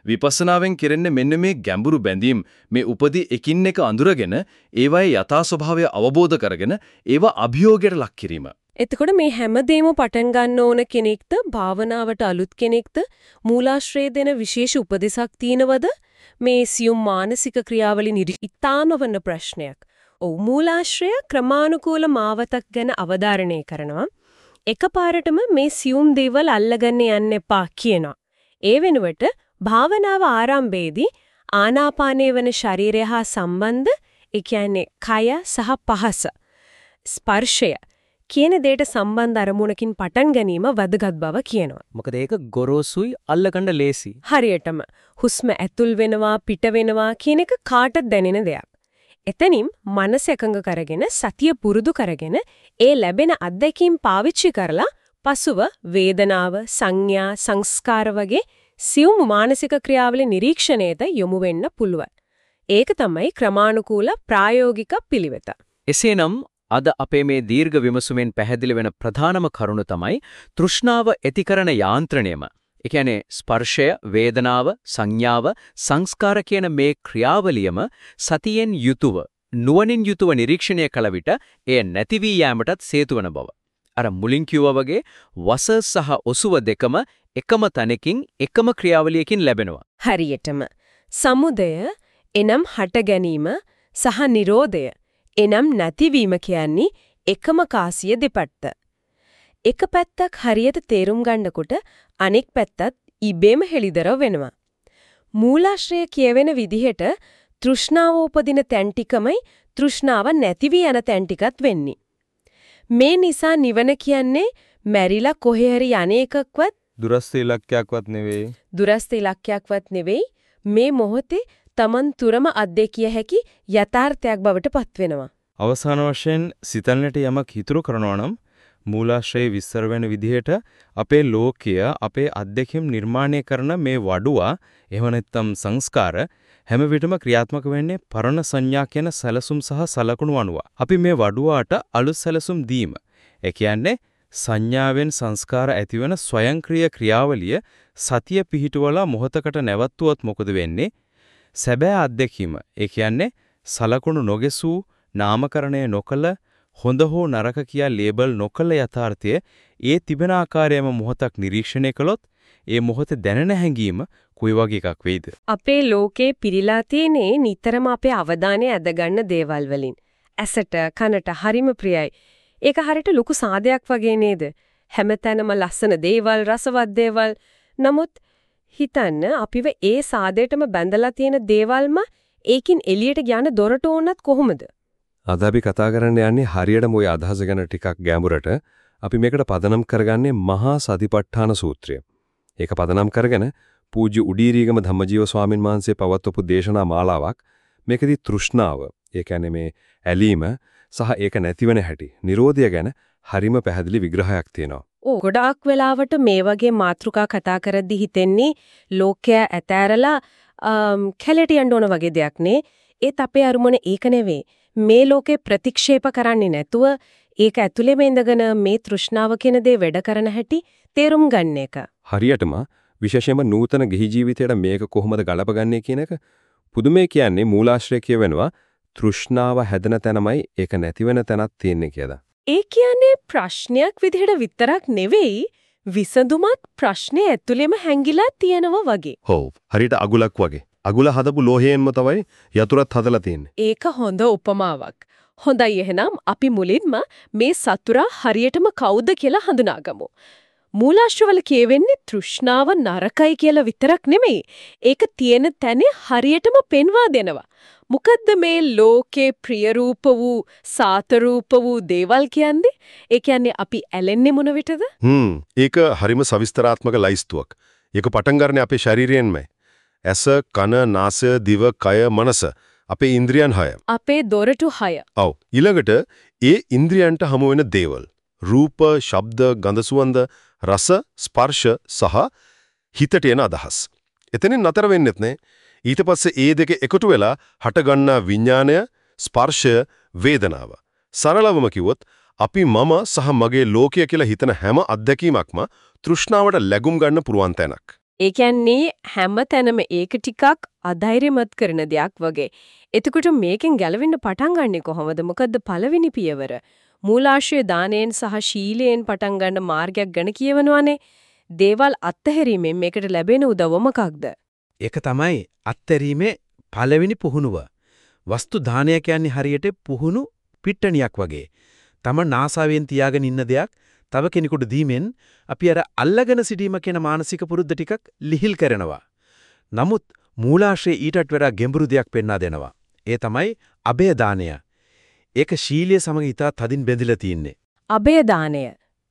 විපස්සනාවෙන් කෙරෙන්නේ මෙන්න මේ ගැඹුරු බැඳීම් මේ උපදී එකින් එක අඳුරගෙන ඒවායේ යථා ස්වභාවය අවබෝධ කරගෙන ඒවා අභියෝගයට ලක් කිරීම. එතකොට මේ හැමදේම පටන් ගන්න ඕන කෙනෙක්ද භාවනාවට අලුත් කෙනෙක්ද මූලාශ්‍රය දෙන විශේෂ උපදෙසක් තියෙනවද මේ සියුම් මානසික ක්‍රියාවලින් ඉතාමවන ප්‍රශ්නයක්. ඔව් මූලාශ්‍රය ක්‍රමානුකූල මාවතක් ගැන අවධාරණය කරනවා. එකපාරටම මේ සියුම් දේවල් අල්ලගන්න යන්න එපා කියනවා. ඒ වෙනුවට භාවනාව ආරම්භයේදී ආනාපානය වන ශරීරය හා සම්බන්ධ ඒ කියන්නේ කය සහ පහස ස්පර්ශය කියන දෙයට සම්බන්ධ අරමුණකින් පටන් ගැනීම වැදගත් බව කියනවා. මොකද ඒක ගොරෝසුයි අල්ලගන්න ලේසි. හරියටම හුස්ම ඇතුල් වෙනවා පිට වෙනවා කියන එක කාටද දැනෙන දෙයක්. එතනින් මනස එකඟ කරගෙන සතිය පුරුදු කරගෙන ඒ ලැබෙන අත්දැකීම් පාවිච්චි කරලා පසුව වේදනාව සංඥා සංස්කාර වගේ සියුම් මානසික ක්‍රියාවල නිරීක්ෂණයට යොමු වෙන්න පුළුවන්. ඒක තමයි ක්‍රමානුකූල ප්‍රායෝගික පිළිවෙත. එසේනම් අද අපේ මේ දීර්ඝ විමසුමෙන් පැහැදිලි වෙන ප්‍රධානම කරුණ තමයි තෘෂ්ණාව ඇතිකරන යාන්ත්‍රණයම. ඒ කියන්නේ ස්පර්ශය, වේදනාව, සංඥාව, සංස්කාර කියන මේ ක්‍රියාවලියම සතියෙන් යුතුව නුවණින් යුතුව නිරීක්ෂණය කළ විට එය නැති වී යාමටත් සේතු වන බව. අර මුලින් කිව්වා වගේ වස සහ ඔසුව දෙකම එකම තැනකින් එකම ක්‍රියාවලියකින් ලැබෙනවා. හරියටම සමුදය එනම් හට ගැනීම සහ Nirodha එනම් නැතිවීම කියන්නේ එකම කාසිය දෙපැත්ත. එක පැත්තක් හරියට තේරුම් ගන්නකොට අනෙක් පැත්තත් ඉබේම හෙලිදරව් වෙනවා. මූලාශ්‍රය කියවෙන විදිහට තෘෂ්ණාව උපදින තැන් ටිකමයි තෘෂ්ණාව නැති වී යන තැන් ටිකත් වෙන්නේ. මේ නිසා නිවන කියන්නේ මැරිලා කොහේ හරි යන්නේකක්වත් දුරස්ත ඉලක්කයක්වත් නෙවෙයි. දුරස්ත ඉලක්කයක්වත් නෙවෙයි මේ මොහොතේ Taman තුරම අත්දැකිය හැකි යථාර්ථයක් බවට පත්වෙනවා. අවසාන වශයෙන් සිතන්නට යමක් හිතුරු කරනවා නම් මූලාශ්‍රයේ විස්තර වෙන විදිහට අපේ ලෝකය අපේ අත්දැකීම් නිර්මාණය කරන මේ වඩුවා එහෙම නැත්නම් සංස්කාර හැම විටම ක්‍රියාත්මක වෙන්නේ පරණ සංඥා කියන සැලසුම් සහ සලකුණු අනුව. අපි මේ වඩුවාට අලුත් සැලසුම් දීම. ඒ කියන්නේ සංඥාවෙන් සංස්කාර ඇතිවන ස්වයංක්‍රීය ක්‍රියාවලිය සතිය පිහිටුවලා මොහතකට නැවතුවොත් මොකද වෙන්නේ? සැබෑ අත්දැකීම. ඒ කියන්නේ සලකුණු නොගෙසූ නාමකරණය නොකළ හොඳ හෝ නරක කියා ලේබල් නොකළ යථාර්ථය ඒ තිබෙන ආකාරයම මොහොතක් නිරීක්ෂණය කළොත් ඒ මොහොතේ දැනෙන හැඟීම කොයි වගේ එකක් වෙයිද? අපේ ලෝකේ පිරීලා තියෙන්නේ නිතරම අපේ අවධානය ඇදගන්න දේවල් වලින්. ඇසට කනට හරිම ප්‍රියයි. ඒක හරියට ලොකු සාදයක් වගේ නේද? හැමතැනම ලස්සන දේවල් රසවත් දේවල්. නමුත් හිතන්න අපිව ඒ සාදයටම බැඳලා තියෙන දේවල්ම ඒකින් එළියට යන දොරට ඕනත් කොහොමද? අද අපි කතා කරන්න යන්නේ හරියටම ওই අදහස ගැන ටිකක් ගැඹුරට. අපි මේකට පදනම් කරගන්නේ මහා සතිපට්ඨාන සූත්‍රය. ඒක පදනම් කරගෙන පූජ්‍ය උඩීරීගම ධම්මජීව ස්වාමින් වහන්සේ පවත්වපු දේශනා මාලාවක්. මේකෙදි තෘෂ්ණාව, ඒ කියන්නේ මේ ඇලීම සහ ඒක නැතිවෙන හැටි, Nirodha ගැන හරිම පැහැදිලි විග්‍රහයක් තියෙනවා. ඕ ගොඩාක් වෙලාවට මේ වගේ මාතෘකා කතා කරද්දි හිතෙන්නේ ලෝකයා ඇතෑරලා කැලට යන්න ඕන වගේ දෙයක් නේ. ඒත් අපේ අරමුණ ඒක නෙවෙයි. මේ ලෝකේ ප්‍රතික්ෂේප කරන්නේ නැතුව ඒක ඇතුළේම ඉඳගෙන මේ තෘෂ්ණාව කියන දේ වැඩ කරන හැටි තේරුම් ගන්න එක. හරියටම විශේෂයෙන්ම නූතන ගිහි ජීවිතයට මේක කොහොමද ගලපගන්නේ කියන එක පුදුමේ කියන්නේ මූලාශ්‍රය කියවෙනවා තෘෂ්ණාව හැදෙන තැනමයි ඒක නැතිවෙන තැනක් තියෙන්නේ කියලා. ඒ කියන්නේ ප්‍රශ්නයක් විදිහට විතරක් නෙවෙයි විසඳුමත් ප්‍රශ්නේ ඇතුළේම හැංගිලා තියෙනවා වගේ. ඔව් හරියට අගුලක් වගේ. අගුල හදපු ලෝහයෙන්ම තමයි යතුරත් හදලා තියෙන්නේ. ඒක හොඳ උපමාවක්. හොඳයි එහෙනම් අපි මුලින්ම මේ සතුරා හරියටම කවුද කියලා හඳුනාගමු. මූලාශ්‍රවල කියවෙන්නේ තෘෂ්ණාව නරකයි කියලා විතරක් නෙමෙයි. ඒක තියෙන තැන හරියටම පෙන්වා දෙනවා. මොකද්ද මේ ලෝකේ ප්‍රිය රූප වූ සාත රූප වූ දේවල් කියන්නේ? ඒ කියන්නේ අපි ඇලෙන්නේ මොන විටද? හ්ම් ඒක හරිම සවිස්තරාත්මක ලයිස්තුවක්. ඒක පටන් ගන්න අපේ ශරීරයෙන්මයි. ඇස, කන, නාසය, දිව, කය, මනස අපේ ඉන්ද්‍රියන් 6. අපේ දොරටු 6. ඔව්. ඊළඟට ඒ ඉන්ද්‍රියන්ට හමු වෙන දේවල්. රූප, ශබ්ද, ගන්ධ සුවඳ, රස, ස්පර්ශ සහ හිතට එන අදහස්. එතනින් නතර වෙන්නෙත් නේ. ඊට පස්සේ ඒ දෙක එකතු වෙලා හටගන්නා විඥාණය, ස්පර්ශය, වේදනාව. සරලවම කිව්වොත් අපි මම සහ මගේ ලෝකය කියලා හිතන හැම අත්දැකීමක්ම තෘෂ්ණාවට läගුම් ගන්න පුරුවන් තැනක්. ඒ කියන්නේ හැම තැනම ඒක ටිකක් අධෛර්යමත් කරන දෙයක් වගේ. එතකොට මේකෙන් ගැලවෙන්න පටන් ගන්නෙ කොහොමද? මොකද්ද පළවෙනි පියවර? මූලාශ්‍රය දානයෙන් සහ ශීලයෙන් පටන් ගන්න මාර්ගයක් ගැන කියවනවානේ. දේවල් අත්හැරීමෙන් මේකට ලැබෙන උදව්ව මොකක්ද? ඒක තමයි අත්හැරීමේ පළවෙනි පුහුණුව. වස්තු දානය කියන්නේ හරියට පුහුණු පිට්ටනියක් වගේ. තම නාසාවෙන් තියාගෙන ඉන්න දෙයක් තව කෙනෙකුට දීමෙන් අපි අර අල්ලගෙන සිටීම කියන මානසික පුරුද්ද ටිකක් ලිහිල් කරනවා. නමුත් මූලාශ්‍රයේ ඊටත් වඩා ගැඹුරු දෙයක් පෙන්වා දෙනවා. ඒ තමයි අබය දානය. ඒක ශීලිය සමග ඉතා තදින් බැඳිලා තියෙන්නේ. අබය දානය.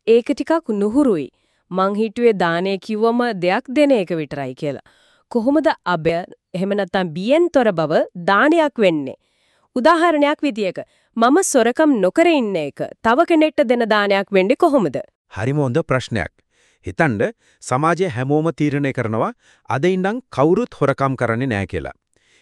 ඒක ටිකක් නුහුරුයි. මං හිතුවේ දානය කිව්වම දෙයක් දෙන එක විතරයි කියලා. කොහොමද අබය එහෙම නැත්නම් බියෙන්තර බව දානයක් වෙන්නේ? උදාහරණයක් විදියක මම සොරකම් නොකර ඉන්න එක තව කෙනෙක්ට දෙන දානයක් වෙන්නේ කොහොමද? හරිම හොඳ ප්‍රශ්නයක්. හිතන්න සමාජයේ හැමෝම තීරණය කරනවා අද ඉඳන් කවුරුත් හොරකම් කරන්නේ නැහැ කියලා.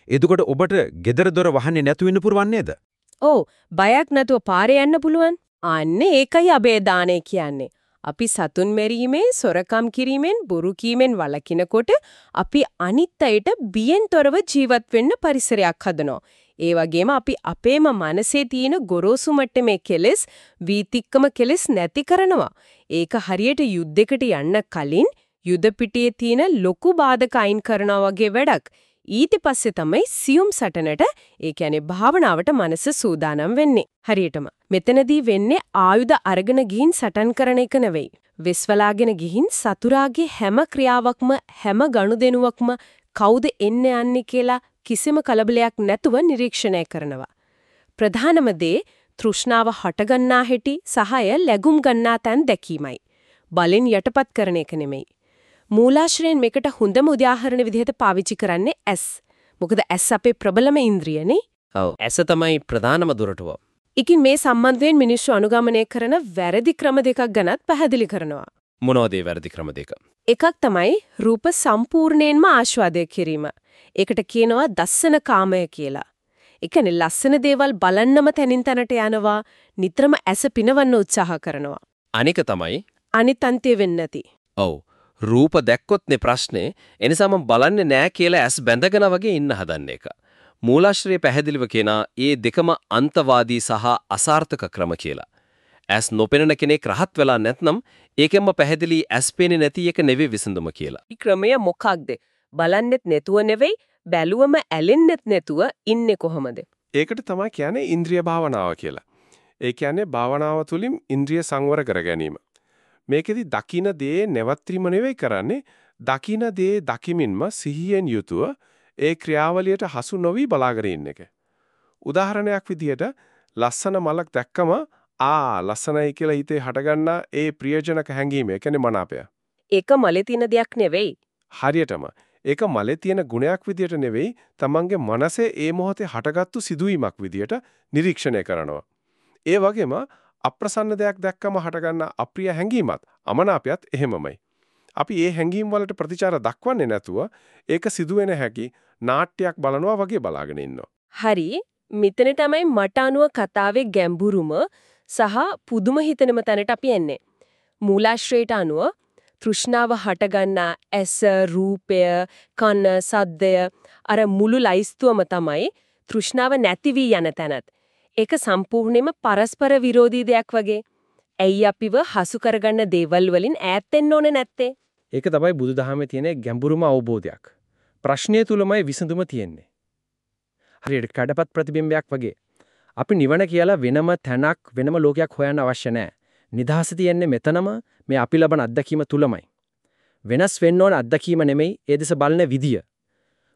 එතකොට ඔබට gedara dora වහන්නේ නැතු වෙන්න පුරවන් නේද? ඔව් බයක් නැතුව පාරේ යන්න පුළුවන්. අන්න ඒකයි අබේ දාණය කියන්නේ. අපි සතුන් මෙරීමෙන් සොරකම් කිරීමෙන් බොරු කීමෙන් වළකිනකොට අපි අනිත් අයට බියෙන් තොරව ජීවත් වෙන්න පරිසරයක් හදනවා. ඒ වගේම අපි අපේම මනසේ තියෙන ගොරෝසු මට්ටමේ කෙලෙස් වීතික්කම කෙලෙස් නැති කරනවා. ඒක හරියට යුද්ධයකට යන්න කලින් යුද පිටියේ තියෙන ලොකු බාධක අයින් කරනවා වගේ වැඩක්. ඊට පස්සේ තමයි සියුම් සටනට ඒ කියන්නේ භාවනාවට මනස සූදානම් වෙන්නේ. හරියටම. මෙතනදී වෙන්නේ ආයුධ අරගෙන ගිහින් සටන් කරන එක නෙවෙයි. වෙස්වලාගෙන ගිහින් සතුරාගේ හැම ක්‍රියාවක්ම හැම ගනුදෙනුවක්ම කවුද එන්නේ යන්නේ කියලා කිසිම කලබලයක් නැතුව නිරීක්ෂණය කරනවා. ප්‍රධානම දේ තෘෂ්ණාව හටගන්නා හැටි සහය ලැබුම් ගන්නා තැන් දැකීමයි. බලෙන් යටපත් කරන එක නෙමෙයි. මූලාශ්‍රයෙන් මේකට හොඳම උදාහරණ විදිහට පාවිච්චි කරන්නේ ඇස්. මොකද ඇස් අපේ ප්‍රබලම ඉන්ද්‍රියනේ. ඔව් ඇස තමයි ප්‍රධානම දුරටුව. ඉකින් මේ සම්බන්ධයෙන් මිනිස්සු අනුගමනය කරන වැරදි ක්‍රම දෙකක් ගැනත් පැහැදිලි කරනවා. මොනවද ඒ වැරදි ක්‍රම දෙක? එකක් තමයි රූප සම්පූර්ණයෙන්ම ආස්වාදය කිරීම. ඒකට කියනවා දස්සන කාමය කියලා. ඒ කියන්නේ ලස්සන දේවල් බලන්නම තැනින් තැනට යනවා, නිතරම ඇස පිනවන්න උත්සාහ කරනවා. අනික තමයි අනිත් අන්තිය වෙන්නේ නැති. ඔව් රූප දැක්කොත්නේ ප්‍රශ්නේ. එනිසා මම බලන්නේ නෑ කියලා ඇස් බැඳගෙන වගේ ඉන්න හදන එක. මූලාශ්‍රයේ පැහැදිලිව කියනා ඒ දෙකම අන්තවාදී සහ අසාර්ථක ක්‍රම කියලා. ඇස් නොපෙනෙන කෙනෙක් රහත් වෙලා නැත්නම් ඒකෙන්ම පැහැදිලි ඇස් පේන්නේ නැති එක නෙවෙයි විසඳුම කියලා. මේ ක්‍රමය මොකක්ද? බලන්නෙත් නැතුව නෙවෙයි, බැලුවම ඇලෙන්නෙත් නැතුව ඉන්නේ කොහොමද? ඒකට තමයි කියන්නේ ඉන්ද්‍රිය භාවනාව කියලා. ඒ කියන්නේ භාවනාව තුළින් ඉන්ද්‍රිය සංවර කර ගැනීම. මේකෙදි දකින දේ නැවත්‍රීම නෙවෙයි කරන්නේ දකින දේ දකිමින්ම සිහියෙන් යුතුව ඒ ක්‍රියාවලියට හසු නොවි බලාගෙන ඉන්න එක. උදාහරණයක් විදිහට ලස්සන මලක් දැක්කම ආ ලස්සනයි කියලා හිතේ හටගන්න ඒ ප්‍රියජනක හැඟීම ඒ කියන්නේ මනාපය. ඒක මලේ තියෙන දෙයක් නෙවෙයි. හරියටම ඒක මලේ තියෙන ගුණයක් විදියට නෙවෙයි තමන්ගේ මනසේ ඒ මොහොතේ හටගත්තු සිදුවීමක් විදියට නිරීක්ෂණය කරනවා. ඒ වගේම අප්‍රසන්න දෙයක් දැක්කම හටගන්න අප්‍රිය හැඟීමත් අමනාපයත් එහෙමමයි. අපි ඒ හැඟීම් වලට ප්‍රතිචාර දක්වන්නේ නැතුව ඒක සිදුවෙන හැකි නාට්‍යයක් බලනවා වගේ බලාගෙන ඉන්නවා. හරි මෙතන තමයි මට අනුව කතාවේ ගැඹුරුම සහ පුදුම හිතෙනම තැනට අපි එන්නේ. මූලාශ්‍රයට අනුව තෘෂ්ණාව හටගන්නා ඇස රූපය කන සද්දය අර මුළු ලයිස්තුවම තමයි තෘෂ්ණාව නැති වී යන තැනත් ඒක සම්පූර්ණයෙන්ම පරස්පර විරෝධී දෙයක් වගේ. ඇයි අපිව හසු කරගන්න දේවල් වලින් ඈත් වෙන්න ඕනේ නැත්තේ? ඒක තමයි බුදුදහමේ තියෙන ගැඹුරුම අවබෝධයක්. ප්‍රශ්නය තුලමයි විසඳුම තියෙන්නේ. හරියට කඩපත් ප්‍රතිබිම්බයක් වගේ. අපි නිවන කියලා වෙනම තැනක් වෙනම ලෝකයක් හොයන්න අවශ්‍ය නැහැ. නිදහස තියෙන්නේ මෙතනම මේ අපි ලබන අත්දැකීම තුලමයි. වෙනස් වෙන්න ඕන අත්දැකීම නෙමෙයි ඒ දෙස බලන විදිය.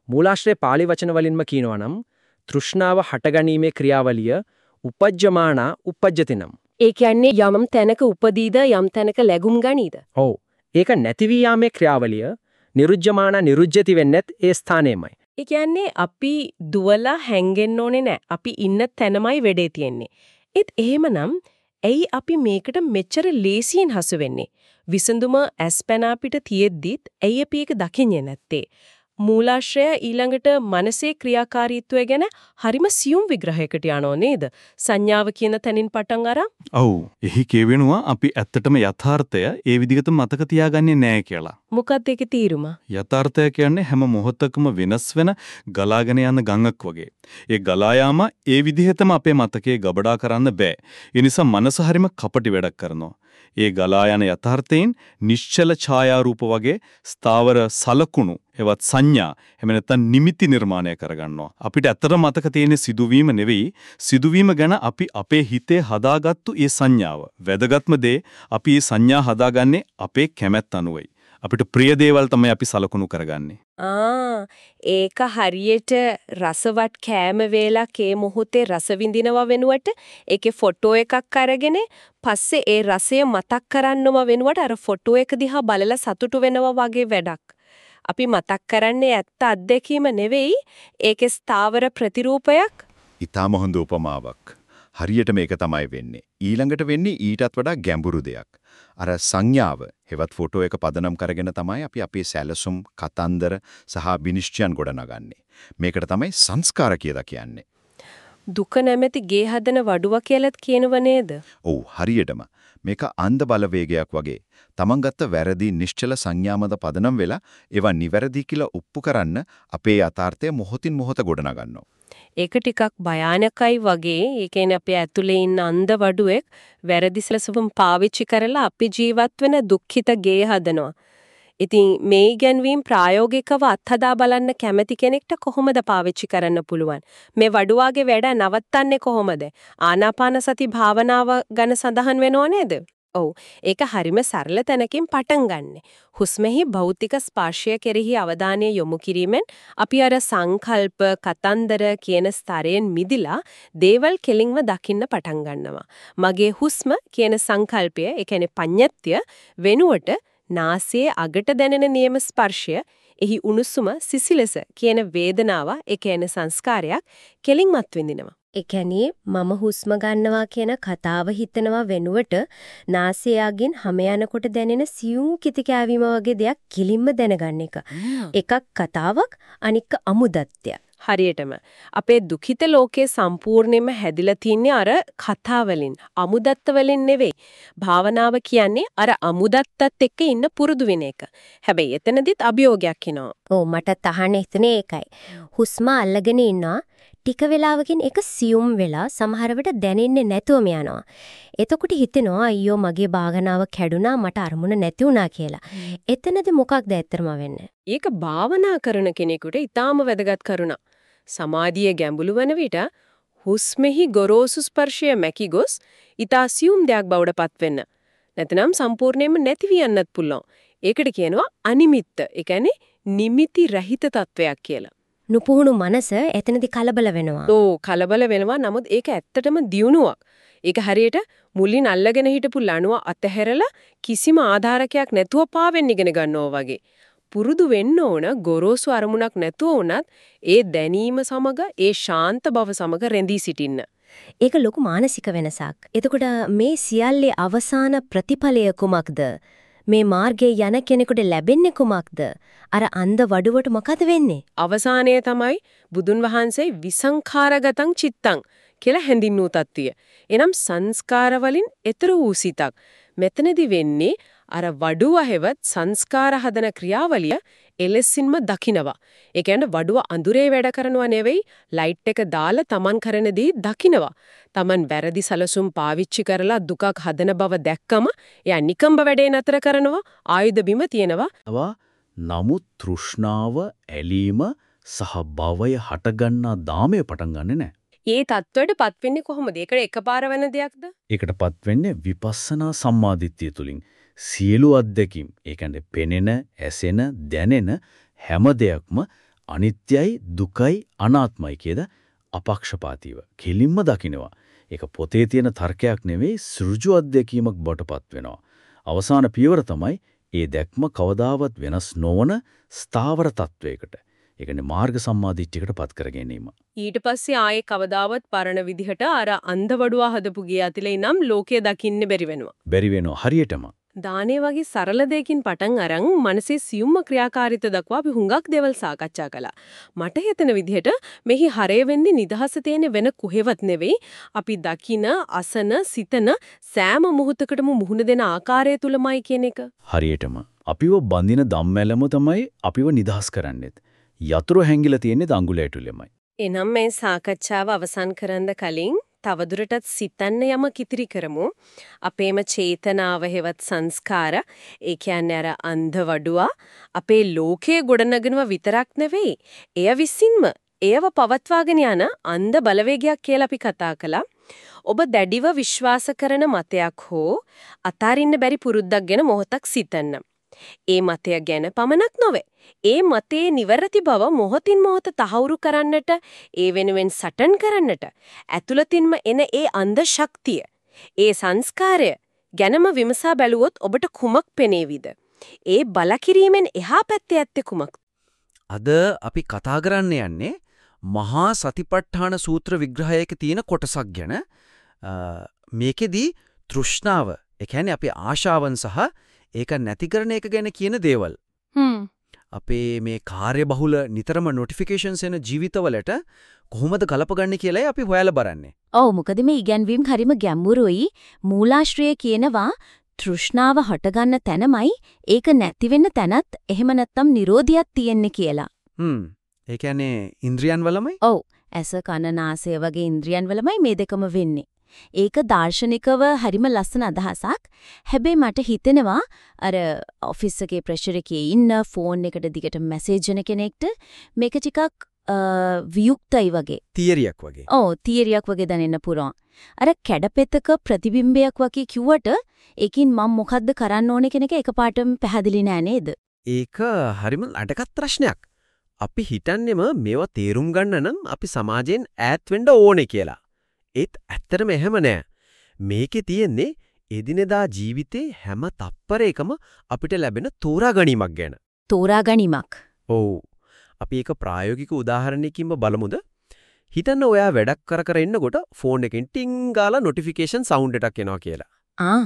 මූලාශ්‍රයේ pāli වචන වලින්ම කියනවා නම් තෘෂ්ණාව හටගැනීමේ ක්‍රියාවලිය උපජ්ජමානා උපජ්ජතිනම්. ඒ කියන්නේ යම් තැනක උපදීද යම් තැනක läගුම් ගනීද? ඔව්. ඒක නැති වී ක්‍රියාවලිය නිරුජ්ජමානා නිරුජ්ජති වෙන්නේත් ඒ ස්ථානයමයි. ඒ කියන්නේ අපි දුවලා හැංගෙන්න ඕනේ නැහැ. අපි ඉන්න තැනමයි වෙඩේ තියෙන්නේ. ඒත් එහෙමනම් ඇයි අපි මේකට මෙච්චර ලේසියෙන් හසු වෙන්නේ? විසඳුම ඇස්පැන අපිට තියෙද්දිත් ඇයි අපි ඒක දකින්නේ නැත්තේ? මූලාශ්‍රය ඊළඟට මනසේ ක්‍රියාකාරීත්වය ගැන හරිම සියුම් විග්‍රහයකට යනෝ නේද? සංඥාව කියන තැනින් පටන් අරන්. ඔව්. එහි කියවෙනවා අපි ඇත්තටම යථාර්ථය ඒ විදිහට මතක තියාගන්නේ නැහැ කියලා. මොකක්ද ඒකේ තීරුම? යථාර්ථය කියන්නේ හැම මොහොතකම වෙනස් වෙන ගලාගෙන යන ගඟක් වගේ. ඒ ගලා ඒ විදිහටම අපේ මතකයේ ගබඩා කරන්න බෑ. ඒ නිසා මනස හරිම කපටි වැඩක් කරනවා. ඒ ගලා යන යථාර්ථයෙන් නිශ්චල ඡායාරූප වගේ ස්ථාවර සලකුණු එවත් සංඥා එහෙම නැත්නම් නිමිති නිර්මාණය කරගන්නවා. අපිට ඇත්තට මතක තියෙන සිදුවීම නෙවෙයි සිදුවීම ගැන අපි අපේ හිතේ හදාගත්තු ඒ සංඥාව. වැදගත්ම දේ අපි මේ සංඥා හදාගන්නේ අපේ කැමැත්ත අනුවයි. අපිට ප්‍රිය දේවල් තමයි අපි සලකුණු කරගන්නේ. ආ ඒක හරියට රසවත් කෑම වේලක් ඒ මොහොතේ රස විඳිනවා වෙනුවට ඒකේ ෆොටෝ එකක් අරගෙන පස්සේ ඒ රසය මතක් කරන්නම වෙනුවට අර ෆොටෝ එක දිහා බලලා සතුටු වෙනවා වගේ වැඩක්. අපි මතක් කරන්නේ ඇත්ත අත්දැකීම නෙවෙයි ඒකේ ස්ථාවර ප්‍රතිරූපයක්. ඊටම හොඳ උපමාවක්. හරියට මේක තමයි වෙන්නේ. ඊළඟට වෙන්නේ ඊටත් වඩා ගැඹුරු දෙයක්. අර සංඥාව හෙවත් ෆොටෝ එක පදනම් කරගෙන තමයි අපි අපේ සැලසුම්, කතන්දර සහ විනිශ්චයන් ගොඩනගන්නේ. මේකට තමයි සංස්කාර කියලා කියන්නේ. දුක නැමැති ගේ හදන වඩුව කියලාත් කියනව නේද? ඔව් හරියටම. මේක අන්ධ බලවේගයක් වගේ. තමන් ගත්ත වැරදි නිශ්චල සංඥාමද පදනම් වෙලා ඒවා නිවැරදි කියලා ඔප්පු කරන්න අපේ යථාර්ථය මොහොතින් මොහොත ගොඩනගනවා. ඒක ටිකක් භයානකයි වගේ. ඒ කියන්නේ අපේ ඇතුලේ ඉන්න අන්ධ වඩුවෙක් වැරදි සලසවම් පාවිච්චි කරලා අපි ජීවත් වෙන දුක්ඛිත ගේ හදනවා. ඉතින් මේ ඉගැන්වීම් ප්‍රායෝගිකව අත්හදා බලන්න කැමති කෙනෙක්ට කොහොමද පාවිච්චි කරන්න පුළුවන්? මේ වඩුවාගේ වැඩ නවත්තන්නේ කොහොමද? ආනාපාන සති භාවනාව ගැන සඳහන් වෙනව නේද? ඔව් ඒක හරිම සරල තැනකින් පටන් ගන්න. හුස්මෙහි භෞතික ස්පර්ශය කෙරෙහි අවධානය යොමු කිරීමෙන් අපි අර සංකල්ප කතන්දර කියන ස්තරයෙන් මිදිලා දේවල් කෙලින්ව දකින්න පටන් ගන්නවා. මගේ හුස්ම කියන සංකල්පය, ඒ කියන්නේ පඤ්ඤත්‍ය වෙනුවට නාසයේ අගට දැනෙන නියම ස්පර්ශය එහි උණුසුම සිසිලස කියන වේදනාව ඒ කියන්නේ සංස්කාරයක් කෙලින්මත් විඳිනවා. ඒ කියන්නේ මම හුස්ම ගන්නවා කියන කතාව හිතනවා වෙනුවට නාසයගෙන් හැම යනකොට දැනෙන සියුම් කිති කෑවීම වගේ දෙයක් කිලින්ම දැනගන්න එක. එකක් කතාවක් අනික අමුදත්ය. හරියටම අපේ දුකිත ලෝකේ සම්පූර්ණයෙන්ම හැදිලා තින්නේ අර කතා වලින් අමුදත්ත වලින් නෙවෙයි භාවනාව කියන්නේ අර අමුදත්තත් එක්ක ඉන්න පුරුදු වෙන එක හැබැයි එතනදිත් අභියෝගයක් එනවා ඔව් මට තහන්න හිතුනේ ඒකයි හුස්ම අල්ලගෙන ඉන්නවා ටික වෙලාවකින් ඒක සියුම් වෙලා සමහරවිට දැනෙන්නේ නැතුවම යනවා. එතකොට හිතෙනවා අයියෝ මගේ භාවනාව කැඩුනා මට අරමුණ නැති වුණා කියලා. එතනද මොකක්ද ඇත්තම වෙන්නේ? ඒක භාවනා කරන කෙනෙකුට ඊටාම වැදගත් කරුණා. සමාධිය ගැඹුළු වන විට හුස්මෙහි ගොරෝසු ස්පර්ශය මැකි ගොස් ඊටා සියුම් දෙයක් බවට පත් වෙන්න. නැත්නම් සම්පූර්ණයෙන්ම නැති වියන්නත් පුළුවන්. ඒකට කියනවා අනිමිත්ත. ඒ කියන්නේ නිමිති රහිත තත්වයක් කියලා. නුපුහුණු මනස එතනදි කලබල වෙනවා. ඔව් කලබල වෙනවා. නමුත් ඒක ඇත්තටම දියුණුවක්. ඒක හරියට මුලින් අල්ලගෙන හිටපු ලණුව අතහැරලා කිසිම ආධාරකයක් නැතුව පාවෙන්න ඉගෙන ගන්නවා වගේ. පුරුදු වෙන්න ඕන ගොරෝසු අරමුණක් නැතුව වුණත් ඒ දැනීම සමග ඒ ශාන්ත බව සමග රැඳී සිටින්න. ඒක ලොකු මානසික වෙනසක්. එතකොට මේ සියල්ලේ අවසාන ප්‍රතිඵලය කුමක්ද? මේ මාර්ගයේ යන කෙනෙකුට ලැබෙන්නේ කුමක්ද? අර අන්ධ වඩුවට මොකද වෙන්නේ? අවසානයේ තමයි බුදුන් වහන්සේ විසංඛාරගතං චිත්තං කියලා හැඳින්වූ තත්ත්වය. එනම් සංස්කාර වලින් ඈතර වූ සිතක්. මෙතනදි වෙන්නේ අර වඩුව හැවත් සංස්කාර හදන ක්‍රියාවලිය එලෙසින්ම දකිනවා. ඒ කියන්නේ වඩුව අඳුරේ වැඩ කරනවා නෙවෙයි ලයිට් එක දාලා Taman කරන දේ දකිනවා. Taman වැරදි සලසුම් පාවිච්චි කරලා දුකක් හදන බව දැක්කම එයා නිකම්බ වැඩේ නතර කරනවා ආයුධ බිම තියෙනවා. නමුත් තෘෂ්ණාව ඇලීම සහ භවය හටගන්නා දාමය පටන් ගන්නෙ නැහැ. ඒ தത്വෙට පත් වෙන්නේ කොහොමද? ඒකට එකපාර වෙන දෙයක්ද? ඒකට පත් වෙන්නේ විපස්සනා සම්මාදිට්ඨිය තුලින්. සියලු අත්දැකීම් ඒ කියන්නේ පෙනෙන, ඇසෙන, දැනෙන හැම දෙයක්ම අනිත්‍යයි, දුකයි, අනාත්මයි කියද අපක්ෂපාතීව කෙලින්ම දකිනවා. ඒක පොතේ තියෙන තර්කයක් නෙවෙයි සෘජු අත්දැකීමක් බටපත් වෙනවා. අවසාන පියවර තමයි ඒ දැක්ම කවදාවත් වෙනස් නොවන ස්ථාවර තත්වයකට. ඒ කියන්නේ මාර්ග සම්මාදිට්ඨියකට පත් කර ගැනීම. ඊට පස්සේ ආයේ කවදාවත් පරණ විදිහට අර අන්ධවඩුවා හදපු ගිය ඇතිලේ නම් ලෝකය දකින්න බැරි වෙනවා. බැරි වෙනවා හරියටම. දානේ වගේ සරල දෙයකින් පටන් අරන් මනසේ සියුම්ම ක්‍රියාකාරීත්වය දක්වා අපි හුඟක් දේවල් සාකච්ඡා කළා. මට හිතෙන විදිහට මෙහි හරය වෙන්නේ නිදහස තියෙන වෙන කොහෙවත් නෙවෙයි. අපි දකින, අසන, සිතන සෑම මොහොතකටම මුහුණ දෙන ආකාරය තුලමයි කියන එක. හරියටම. අපිව බඳින ධම්මැලම තමයි අපිව නිදහස් කරන්නේත්. යතුරු හැංගිලා තියෙන්නේ දඟුලේ ඇතුළෙමයි. එනම් මේ සාකච්ඡාව අවසන් කරන්න කලින් තවදුරටත් සිතන්න යම කිතිරි කරමු. අපේම චේතනාව හේවත් සංස්කාර ඒ කියන්නේ අර අන්ධ වඩුවා අපේ ලෝකයේ ගොඩනගනව විතරක් නෙවෙයි. එය විසින්ම එයව පවත්වාගෙන යන අන්ධ බලවේගයක් කියලා අපි කතා කළා. ඔබ දැඩිව විශ්වාස කරන මතයක් හෝ අතාරින්න බැරි පුරුද්දක් ගැන මොහොතක් සිතන්න. ඒ මතය ගැන පමණක් නොවේ. ඒ මතයේ නිවැරදි බව මොහොතින් මොහොත තහවුරු කරන්නට, ඒ වෙනුවෙන් සටන් කරන්නට, ඇතුළතින්ම එන ඒ අන්ධ ශක්තිය, ඒ සංස්කාරය ගැනම විමසා බැලුවොත් ඔබට කුමක් පෙනේවිද? ඒ බලකිරීමෙන් එහා පැත්තේ ඇත්තේ කුමක්ද? අද අපි කතා කරන්න යන්නේ මහා සතිපට්ඨාන සූත්‍ර විග්‍රහයක තියෙන කොටසක් ගැන. මේකෙදි තෘෂ්ණාව, ඒ කියන්නේ අපේ ආශාවන් සහ ඒක නැති කරන එක ගැන කියන දේවල්. හ්ම්. අපේ මේ කාර්යබහුල නිතරම නොටිෆිකේෂන්ස් එන ජීවිතවලට කොහොමද ගලපගන්නේ කියලායි අපි හොයලා බලන්නේ. ඔව් මොකද මේ ඉගැන්වීම් හරිම ගැඹුරුයි. මූලාශ්‍රය කියනවා තෘෂ්ණාව හටගන්න තැනමයි ඒක නැති වෙන්න තැනත් එහෙම නැත්නම් Nirodhiyat තියෙන්නේ කියලා. හ්ම්. ඒ කියන්නේ ඉන්ද්‍රියන් වලමයි? ඔව්. ඇස කන නාසය වගේ ඉන්ද්‍රියන් වලමයි මේ දෙකම වෙන්නේ. ඒක දාර්ශනිකව හරිම ලස්සන අදහසක්. හැබැයි මට හිතෙනවා අර ඔෆිස් එකේ ප්‍රෙෂර් එකේ ඉන්න ෆෝන් එකට දිගට මැසේජ් එන කෙනෙක්ට මේක ටිකක් වියුක්තයි වගේ. තියරියක් වගේ. ඔව් තියරියක් වගේ දැනෙන්න පුළුවන්. අර කැඩපෙතක ප්‍රතිබිම්බයක් වගේ කිව්වට ඒකින් මම මොකද්ද කරන්න ඕනේ කියන එක එකපාරටම පැහැදිලි නෑ නේද? ඒක හරිම අඩකත් ප්‍රශ්නයක්. අපි හිතන්නේම මේවා තේරුම් ගන්න නම් අපි සමාජයෙන් ඈත් වෙන්න ඕනේ කියලා. ඒත් ඇත්තටම එහෙම නෑ. මේකේ තියෙන්නේ එදිනෙදා ජීවිතේ හැම තප්පරයකම අපිට ලැබෙන තෝරා ගැනීමක් ගැන. තෝරා ගැනීමක්. ඔව්. අපි ඒක ප්‍රායෝගික උදාහරණයකින්ම බලමුද? හිතන්න ඔයා වැඩක් කර කර ඉන්නකොට ෆෝන් එකෙන් ටින් ගාලා නොටිෆිකේෂන් සවුන්ඩ් එකක් එනවා කියලා. ආ.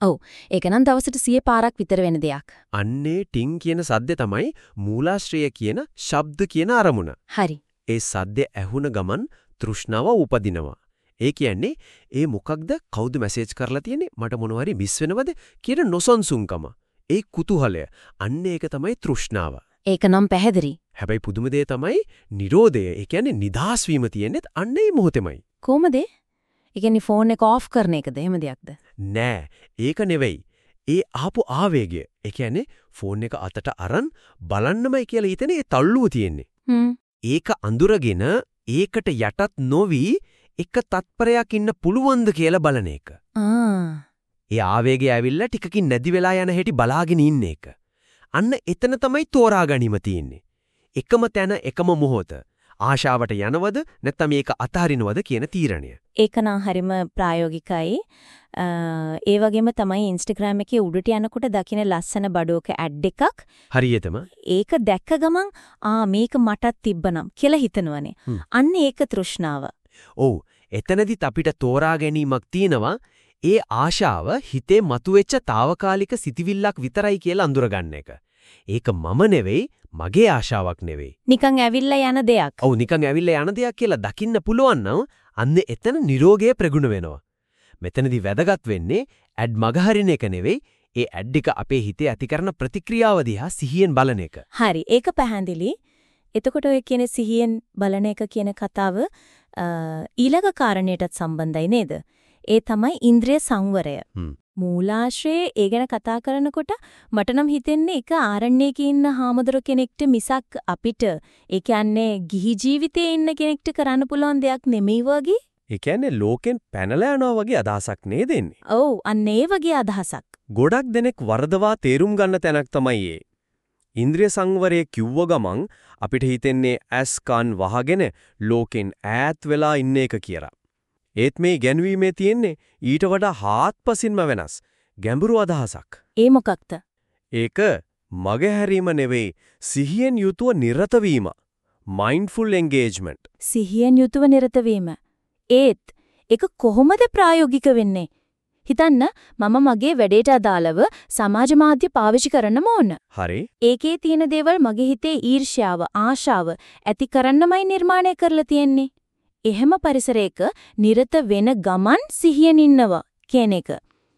ඔව්. ඒක නම් දවසට 100 පාරක් විතර වෙන දෙයක්. අන්නේ ටින් කියන සද්දේ තමයි මූලාශ්‍රය කියන ශබ්ද කියන අරමුණ. හරි. ඒ සද්දේ ඇහුන ගමන් තෘෂ්ණාව උපදිනවා. ඒ කියන්නේ ඒ මොකක්ද කවුද මැසේජ් කරලා තියෙන්නේ මට මොනවාරි මිස් වෙනවද කියන නොසන්සුන්කම. ඒ කුතුහලය. අන්න ඒක තමයි තෘෂ්ණාව. ඒක නම් පැහැදිලි. හැබැයි පුදුම දේ තමයි Nirodha. ඒ කියන්නේ නිදාස් වීම තියෙන්නේ අන්න ඒ මොහොතෙමයි. කොහමද? ඒ කියන්නේ ෆෝන් එක ඕෆ් කරන එකද එහෙම දෙයක්ද? නෑ. ඒක නෙවෙයි. ඒ ආපු ආවේගය. ඒ කියන්නේ ෆෝන් එක අතට අරන් බලන්නමයි කියලා හිතෙන ඒ තල්ලුව තියෙන්නේ. ඒක අඳුරගෙන ඒකට යටත් නොවි එක තත්පරයක් ඉන්න පුළුවන්ද කියලා බලන එක. ඒ ආවේගය ඇවිල්ලා ටිකකින් නැති වෙලා යන හැටි බලාගෙන ඉන්න එක. අන්න එතන තමයි තෝරා ගැනීම තියෙන්නේ. එකම තැන එකම මොහොත. ආශාවට යනවද නැත්නම් මේක අතහරිනවද කියන තීරණය. ඒක නම් හරිම ප්‍රායෝගිකයි. ඒ වගේම තමයි Instagram එකේ උඩට යනකොට දකින්න ලස්සන බඩුවක ඇඩ් එකක්. හරියටම. ඒක දැක්ක ගමන් ආ මේක මටත් තිබ්බනම් කියලා හිතනවනේ. අන්න ඒක තෘෂ්ණාව. ඔව්. එතනදිත් අපිට තෝරා ගැනීමක් තියෙනවා. ඒ ආශාව හිතේ මතුවෙච්ච తాවකාලික සිතිවිල්ලක් විතරයි කියලා අඳුරගන්න එක. ඒක මම නෙවෙයි, මගේ ආශාවක් නෙවෙයි. නිකන් ඇවිල්ලා යන දෙයක්. ඔව් නිකන් ඇවිල්ලා යන දෙයක් කියලා දකින්න පුළුවන් නම් අන්න එතන නිරෝගය ප්‍රගුණ වෙනවා. මෙතනදී වැදගත් වෙන්නේ ඇඩ් මගහරින එක නෙවෙයි, ඒ ඇඩ් එක අපේ හිතේ ඇති කරන ප්‍රතික්‍රියාව දිහා සිහියෙන් බලන එක. හරි, ඒක පැහැදිලි. එතකොට ඔය කියන සිහියෙන් බලන එක කියන කතාව ඊළඟ කාරණේටත් සම්බන්ධයි නේද? ඒ තමයි ඉන්ද්‍රිය සංවරය. මූලාශ්‍රයේ ඒ ගැන කතා කරනකොට මට නම් හිතෙන්නේ එක ආරණ්‍යයක ඉන්න හාමුදුර කෙනෙක්ට මිසක් අපිට ඒ කියන්නේ ගිහි ජීවිතයේ ඉන්න කෙනෙක්ට කරන්න පුළුවන් දෙයක් නෙමෙයි වගේ. ඒ කියන්නේ ලෝකෙන් පැනලා යනවා වගේ අදහසක් නේද එන්නේ? ඔව් අන්න ඒ වගේ අදහසක්. ගොඩක් දෙනෙක් වරදවා තේරුම් ගන්න තැනක් තමයි ඒ. ඉන්ද්‍රිය සංවරය කිව්ව ගමන් අපිට හිතෙන්නේ ඇස් කන් වහගෙන ලෝකෙන් ඈත් වෙලා ඉන්න එක කියලා. ඒත් මේ ගැන්වීමේ තියෙන්නේ ඊට වඩා හාත්පසින්ම වෙනස් ගැඹුරු අදහසක්. ඒ මොකක්ද? ඒක මගහැරීම නෙවෙයි සිහියෙන් යුතුව නිරත වීම. mindful engagement. සිහියෙන් යුතුව නිරත වීම. ඒත් ඒක කොහොමද ප්‍රායෝගික වෙන්නේ? හිතන්න මම මගේ වැඩේට අදාළව සමාජ මාධ්‍ය පාවිච්චි කරන්නම ඕන. හරි. ඒකේ තියෙන දේවල් මගේ හිතේ ඊර්ෂ්‍යාව, ආශාව ඇති කරන්නමයි නිර්මාණය කරලා තියෙන්නේ. එහෙම පරිසරයක නිරත වෙන ගමන් සිහියෙන් ඉන්නවා කියන එක.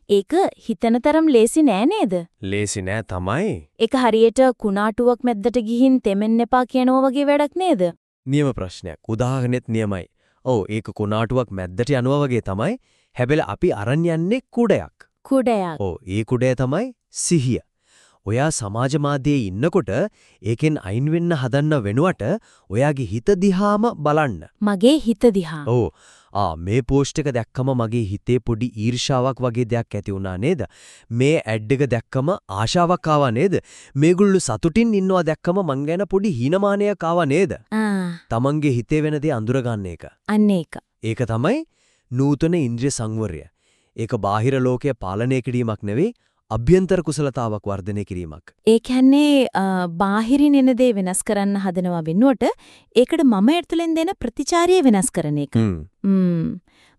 ඒක හිතනතරම් ලේසි නෑ නේද? ලේසි නෑ තමයි. ඒක හරියට කුණාටුවක් මැද්දට ගිහින් තෙමෙන්න එපා කියනවා වගේ වැඩක් නේද? නියම ප්‍රශ්නයක්. උදාහරණෙත් නියමයි. ඔව් ඒක කුණාටුවක් මැද්දට යනවා වගේ තමයි. හැබැයි අපි අරන් යන්නේ කුඩයක්. කුඩයක්. ඔව් ඒ කුඩය තමයි සිහිය. ඔයා සමාජ මාධ්‍යයේ ඉන්නකොට ඒකෙන් අයින් වෙන්න හදන්න වෙනුවට ඔයාගේ හිත දිහාම බලන්න. මගේ හිත දිහා. ඔව්. ආ මේ පෝස්ට් එක දැක්කම මගේ හිතේ පොඩි ඊර්ෂාවක් වගේ දෙයක් ඇති වුණා නේද? මේ ඇඩ් එක දැක්කම ආශාවක් ආවා නේද? මේගොල්ලෝ සතුටින් ඉන්නවා දැක්කම මං ගැන පොඩි හීනමානයක් ආවා නේද? තමන්ගේ හිතේ වෙන දේ අඳුර ගන්න එක. අන්න ඒක. ඒක තමයි නූතන ඉන්ද්‍රිය සංවරය. ඒක බාහිර ලෝකය පාලනය කිරීමක් නෙවෙයි අභ්‍යන්තර කුසලතාවක් වර්ධනය කිරීමක්. ඒ කියන්නේ බාහිරින් එන දේ වෙනස් කරන්න හදනවා වෙනුවට ඒකට මම ඇතුලෙන් දෙන ප්‍රතිචාරය වෙනස් කරන එක.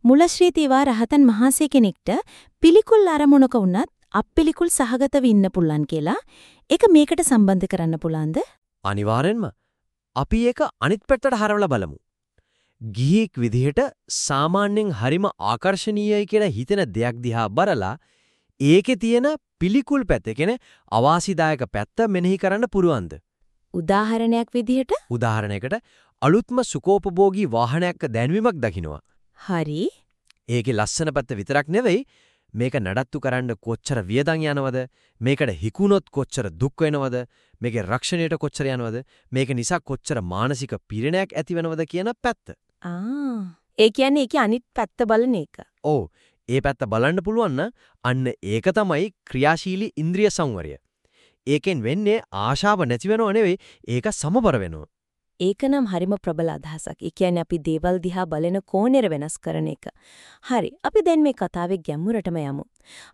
මුලශ්‍රීතිවා රහතන් වහන්සේ කෙනෙක්ට පිළිකුල් අරමුණක වුණත් අප්පිලිකුල් සහගතව ඉන්න පුළුවන් කියලා ඒක මේකට සම්බන්ධ කරන්න පුළුවන්ද? අනිවාර්යෙන්ම. අපි ඒක අනිත් පැත්තට හරවලා බලමු. ගිහියෙක් විදිහට සාමාන්‍යයෙන් හරිම ආකර්ශනීයයි කියලා හිතෙන දෙයක් දිහා බලලා ඒකේ තියෙන පිළිකුල් පැත්ත කියන්නේ අවාසිදායක පැත්ත මෙනෙහි කරන්න පුරුවන්ද? උදාහරණයක් විදිහට උදාහරණයකට අලුත්ම සුකෝපභෝගී වාහනයක දැන්වීමක් දකින්නවා. හරි. ඒකේ ලස්සන පැත්ත විතරක් නෙවෙයි මේක නඩත්තු කරන්න කොච්චර වියදම් යනවද මේකට හිකුනොත් කොච්චර දුක් වෙනවද මේකේ රක්ෂණයට කොච්චර යනවද මේක නිසා කොච්චර මානසික පීඩනයක් ඇති වෙනවද කියන පැත්ත. ආ ඒ කියන්නේ ඒකේ අනිත් පැත්ත බලන එක. ඔව් ඒ පැත්ත බලන්න පුළුවන් අන්න ඒක තමයි ක්‍රියාශීලී ඉන්ද්‍රිය සංවරය. ඒකෙන් වෙන්නේ ආශාව නැති වෙනව නෙවෙයි ඒක සමබර වෙනවා. ඒකනම් හරිම ප්‍රබල අදහසක්. ඒ කියන්නේ අපි දේවල් දිහා බලන කෝණෙර වෙනස් කරන එක. හරි. අපි දැන් මේ කතාවේ ගැඹුරටම යමු.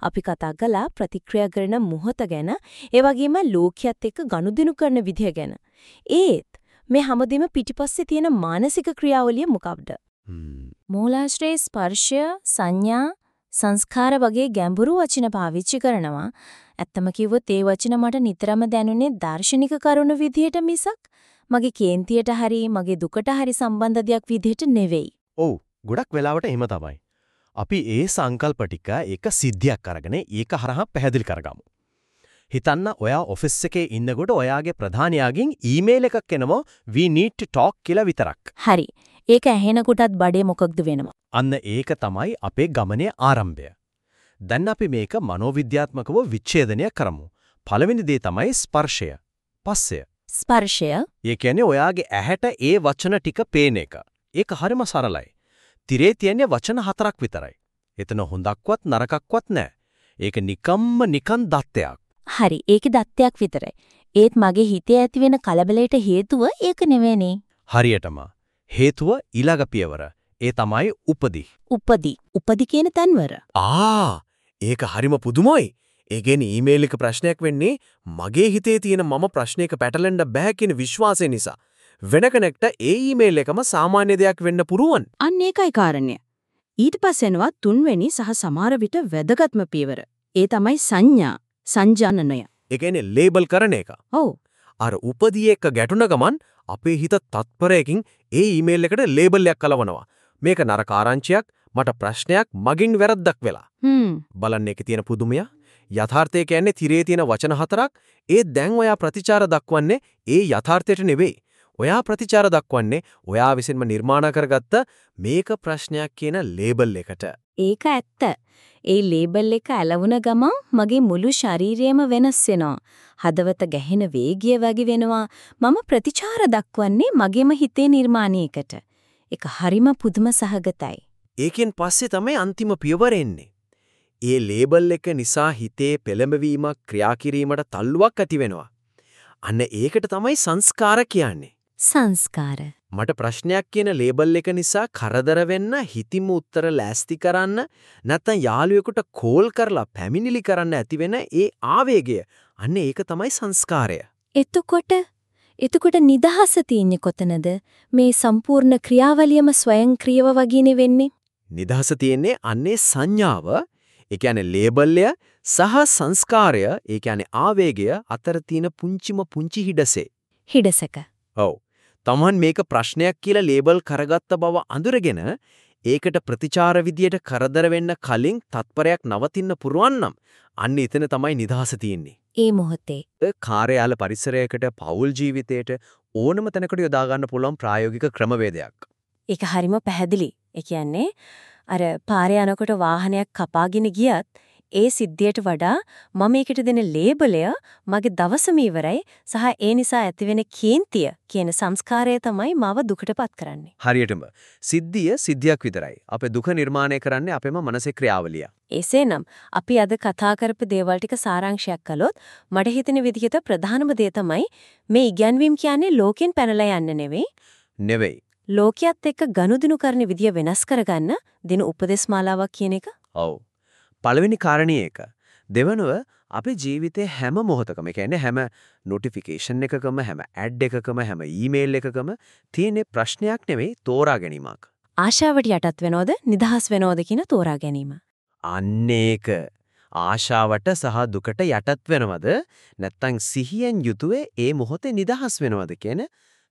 අපි කතා කළා ප්‍රතික්‍රියා කරන මොහොත ගැන, ඒ වගේම ලෝකියත් එක්ක ගනුදෙනු කරන විදිය ගැන. ඒත් මේ හැමදේම පිටිපස්සේ තියෙන මානසික ක්‍රියාවලිය මොකක්ද? මූලාශ්‍රයේ ස්පර්ශය, සංඥා, සංස්කාර වගේ ගැඹුරු වචන පාවිච්චි කරනවා. ඇත්තම කිව්වොත් ඒ වචන මට නිතරම දැනුනේ දාර්ශනික කරුණු විදියට මිසක් මගේ කේන්තියට හරි මගේ දුකට හරි සම්බන්ධ දෙයක් විදිහට නෙවෙයි. ඔව් ගොඩක් වෙලාවට එහෙම තමයි. අපි ඒ සංකල්ප ටික එක සිද්ධියක් අරගෙන ඒක හරහා පැහැදිලි කරගමු. හිතන්න ඔයා ඔෆිස් එකේ ඉන්නකොට ඔයාගේ ප්‍රධානියාගෙන් ඊමේල් එකක් එනවා we need to talk කියලා විතරක්. හරි. ඒක ඇහෙනකොටත් බඩේ මොකක්ද වෙනවා. අන්න ඒක තමයි අපේ ගමනේ ආරම්භය. දැන් අපි මේක මනෝවිද්‍යාත්මකව විච්ඡේදනය කරමු. පළවෙනි දේ තමයි ස්පර්ශය. පස්සය. ස්පර්ශය. ඒ කියන්නේ ඔයාගේ ඇහැට ඒ වචන ටික පේන එක. ඒක හරිම සරලයි. තිරේ තියෙන්නේ වචන හතරක් විතරයි. එතන හොඳක්වත් නරකක්වත් නැහැ. ඒක නිකම්ම නිකන් දත්තයක්. හරි, ඒකේ දත්තයක් විතරයි. ඒත් මගේ හිතේ ඇතිවෙන කලබලයට හේතුව ඒක නෙවෙයිනේ. හරියටම. හේතුව ඊළඟ පියවර. ඒ තමයි උපදි. උපදි. උපදි කියන තැන්වර. ආ ඒක හරිම පුදුමයි. ඒකෙන් ඊමේල් එක ප්‍රශ්නයක් වෙන්නේ මගේ හිතේ තියෙන මම ප්‍රශ්නයක පැටලෙන්න බෑ කියන විශ්වාසය නිසා. වෙන කෙනෙක්ට ඒ ඊමේල් එකම සාමාන්‍ය දෙයක් වෙන්න පුරුවන්. අන්න ඒකයි කාරණය. ඊට පස්සෙනවා තුන්වෙනි සහ සමහර විට වැදගත්ම පියවර. ඒ තමයි සංඥා, සංජානනය. ඒ කියන්නේ ලේබල් කරන එක. ඔව්. අර උපදී එක්ක ගැටුණ ගමන් අපේ හිත තත්පරයකින් ඒ ඊමේල් එකට ලේබල් එකක් කලවනවා. මේක නරක ආරංචියක්, මට ප්‍රශ්නයක්, මගින් වැරද්දක් වෙලා. හ්ම්. බලන්න ඒකේ තියෙන පුදුමය. යථාර්ථය කියන්නේ තිරේ තියෙන වචන හතරක්. ඒ දැන් ඔයා ප්‍රතිචාර දක්වන්නේ ඒ යථාර්ථයට නෙවෙයි. ඔයා ප්‍රතිචාර දක්වන්නේ ඔයා විසින්ම නිර්මාණ කරගත්ත මේක ප්‍රශ්නයක් කියන ලේබල් එකට. ඒක ඇත්ත. ඒ ලේබල් එක ඇලවුන ගමන් මගේ මුළු ශරීරයම වෙනස් වෙනවා. හදවත ගැහෙන වේගය වගේ වෙනවා. මම ප්‍රතිචාර දක්වන්නේ මගේම හිතේ නිර්මාණයකට. ඒක හරිම පුදුම සහගතයි. ඒකෙන් පස්සේ තමයි අන්තිම පියවර එන්නේ. ඒ ලේබල් එක නිසා හිතේ පෙළඹවීමක් ක්‍රියා කිරීමට තල්ලුවක් ඇති වෙනවා. අන්න ඒකට තමයි සංස්කාර කියන්නේ. සංස්කාර. මට ප්‍රශ්නයක් කියන ලේබල් එක නිසා කරදර වෙන්න හිතින්ම උත්තර ලෑස්ති කරන්න නැත්නම් යාළුවෙකුට කෝල් කරලා පැමිණිලි කරන්න ඇති වෙන ඒ ආවේගය. අන්න ඒක තමයි සංස්කාරය. එතකොට එතකොට නිදහස තියෙන්නේ කොතනද? මේ සම්පූර්ණ ක්‍රියාවලියම ස්වයංක්‍රීයව වගේනේ වෙන්නේ. නිදහස තියෙන්නේ අන්නේ සංඥාව ඒ කියන්නේ ලේබල්ය සහ සංස්කාරය ඒ කියන්නේ ආවේගය අතර තියෙන පුංචිම පුංචි හිඩසේ. හිඩසක. ඔව්. Taman මේක ප්‍රශ්නයක් කියලා ලේබල් කරගත්ත බව අඳුරගෙන ඒකට ප්‍රතිචාර විදියට කරදර වෙන්න කලින් තත්පරයක් නවතින්න පුරුවන් නම් අන්න එතන තමයි නිදහස තියෙන්නේ. ඒ මොහොතේ කාර්යාල පරිසරයකට පෞල් ජීවිතයට ඕනම තැනකට යොදා ගන්න පුළුවන් ප්‍රායෝගික ක්‍රමවේදයක්. ඒක හරිම පැහැදිලි. ඒ කියන්නේ අර පාරේ යනකොට වාහනයක් කපාගෙන ගියත් ඒ සිද්ධියට වඩා මම ඒකට දෙන ලේබලය මගේ දවසම ඉවරයි සහ ඒ නිසා ඇතිවෙන කේන්තිය කියන සංස්කාරය තමයි මාව දුකටපත් කරන්නේ. හරියටම සිද්ධිය සිද්ධියක් විතරයි. අපේ දුක නිර්මාණය කරන්නේ අපේම මනසේ ක්‍රියාවලිය. එසේනම් අපි අද කතා කරපු දේවල් ටික සාරාංශයක් කළොත් මට හිතෙන විදිහට ප්‍රධානම දේ තමයි මේ ඉගැන්වීම් කියන්නේ ලෝකෙන් පැනලා යන්න නෙවෙයි. නෙවෙයි. ලෝකයේත් එක්ක ගනුදෙනු කරන විදිය වෙනස් කරගන්න දින උපදේශ මාලාවක් කියන එක. ඔව්. පළවෙනි කාරණේ ඒක. දෙවනුව අපේ ජීවිතේ හැම මොහොතකම කියන්නේ හැම නොටිෆිකේෂන් එකකම හැම ඇඩ් එකකම හැම ඊමේල් එකකම තියෙන ප්‍රශ්නයක් නෙවෙයි තෝරා ගැනීමක්. ආශාවට යටත් වෙනවද නිදහස් වෙනවද කියන තෝරා ගැනීම. අන්න ඒක ආශාවට සහ දුකට යටත් වෙනවද නැත්නම් සිහියෙන් යුතුවේ ඒ මොහොතේ නිදහස් වෙනවද කියන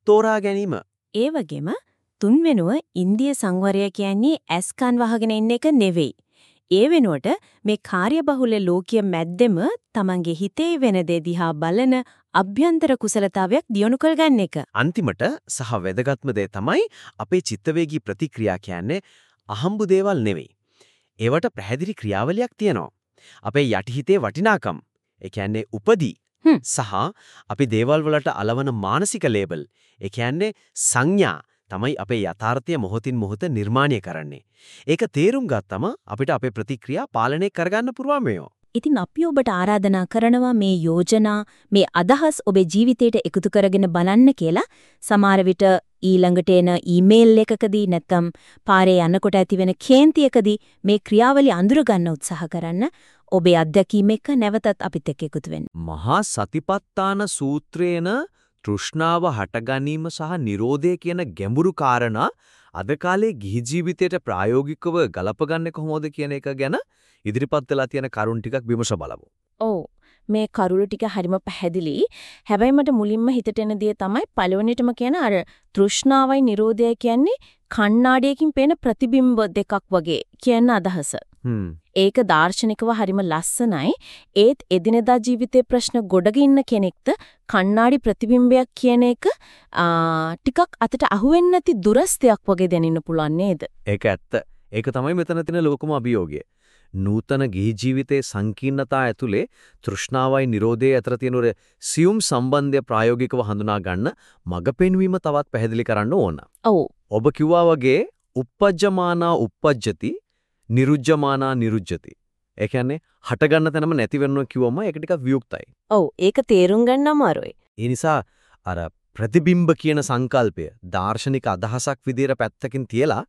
තෝරා ගැනීම. ඒ වගේම තුන්වෙනුව ඉන්දිය සංවරය කියන්නේ ඇස්කන් වහගෙන ඉන්න එක නෙවෙයි. ඒ වෙනුවට මේ කාර්යබහුල ලෝකීය මැද්දෙම තමන්ගේ හිතේ වෙන දේ දිහා බලන අභ්‍යන්තර කුසලතාවයක් දියුණු කරගන්න එක. අන්තිමට සහ වැදගත්ම දේ තමයි අපේ චිත්තවේගී ප්‍රතික්‍රියා කියන්නේ අහම්බු දේවල් නෙවෙයි. ඒවට පැහැදිලි ක්‍රියාවලියක් තියෙනවා. අපේ යටිහිතේ වටිනාකම්. ඒ කියන්නේ උපදී සහ අපි දේවල් වලට අලවන මානසික ලේබල්. ඒ කියන්නේ සංඥා තමයි අපේ යථාර්ථය මොහොතින් මොහොත නිර්මාණය කරන්නේ. ඒක තේරුම් ගත්තම අපිට අපේ ප්‍රතික්‍රියා පාලනය කරගන්න පුළුවන් මේවා. ඉතින් අපි ඔබට ආරාධනා කරනවා මේ යෝජනා මේ අදහස් ඔබේ ජීවිතයට එකතු කරගෙන බලන්න කියලා සමහර විට ඊළඟට එන ඊමේල් එකකදී නැත්නම් පාරේ යනකොට ඇතිවෙන කේන්තියකදී මේ ක්‍රියාවලිය අඳුර ගන්න උත්සාහ කරන්න ඔබේ අත්දැකීම් එක්ක නැවතත් අපිත් එක්ක එකතු වෙන්න. මහා සතිපට්ඨාන සූත්‍රයේන තෘෂ්ණාව හටගැනීම සහ Nirodhe කියන ගැඹුරු කාරණා අද කාලේ ගිහි ජීවිතයට ප්‍රායෝගිකව ගලපගන්නේ කොහොමද කියන එක ගැන ඉදිරිපත් වෙලා තියෙන කරුණ ටිකක් විමස බලමු. ඔව් මේ කරුණු ටික හරිම පැහැදිලි. හැබැයි මට මුලින්ම හිතට එන දේ තමයි පළවෙනිටම කියන අර තෘෂ්ණාවයි Nirodha කියන්නේ කණ්ණාඩියකින් පේන ප්‍රතිබිම්බ දෙකක් වගේ කියන අදහස. ඒක දාර්ශනිකව හරිම ලස්සනයි. ඒත් එදිනෙදා ජීවිතේ ප්‍රශ්න ගොඩක ඉන්න කෙනෙක්ට කණ්ණාඩි ප්‍රතිබිම්බයක් කියන එක ටිකක් අතට අහුවෙන්නේ නැති දුරස්තයක් වගේ දැනෙන්න පුළුවන් නේද? ඒක ඇත්ත. ඒක තමයි මෙතන තියෙන ලෝකම අභියෝගය. නූතන ගිහි ජීවිතයේ සංකීර්ණතා ඇතුලේ තෘෂ්ණාවයි Nirodhe අතර තියෙන සියුම් සම්බන්ධය ප්‍රායෝගිකව හඳුනා ගන්න මඟ පෙන්වීම තවත් පැහැදිලි කරන්න ඕන. ඔව්. ඔබ කිව්වා වගේ uppajjamana uppajjati නිරුජ්ජමානා නිරුජ්ජති. ඒ කියන්නේ හටගන්න තැනම නැති වෙනවා කිව්වම ඒක ටිකක් වියුක්තයි. ඔව් ඒක තේරුම් ගන්න අමාරුයි. ඒ නිසා අර ප්‍රතිබිම්බ කියන සංකල්පය දාර්ශනික අදහසක් විදියට පැත්තකින් තියලා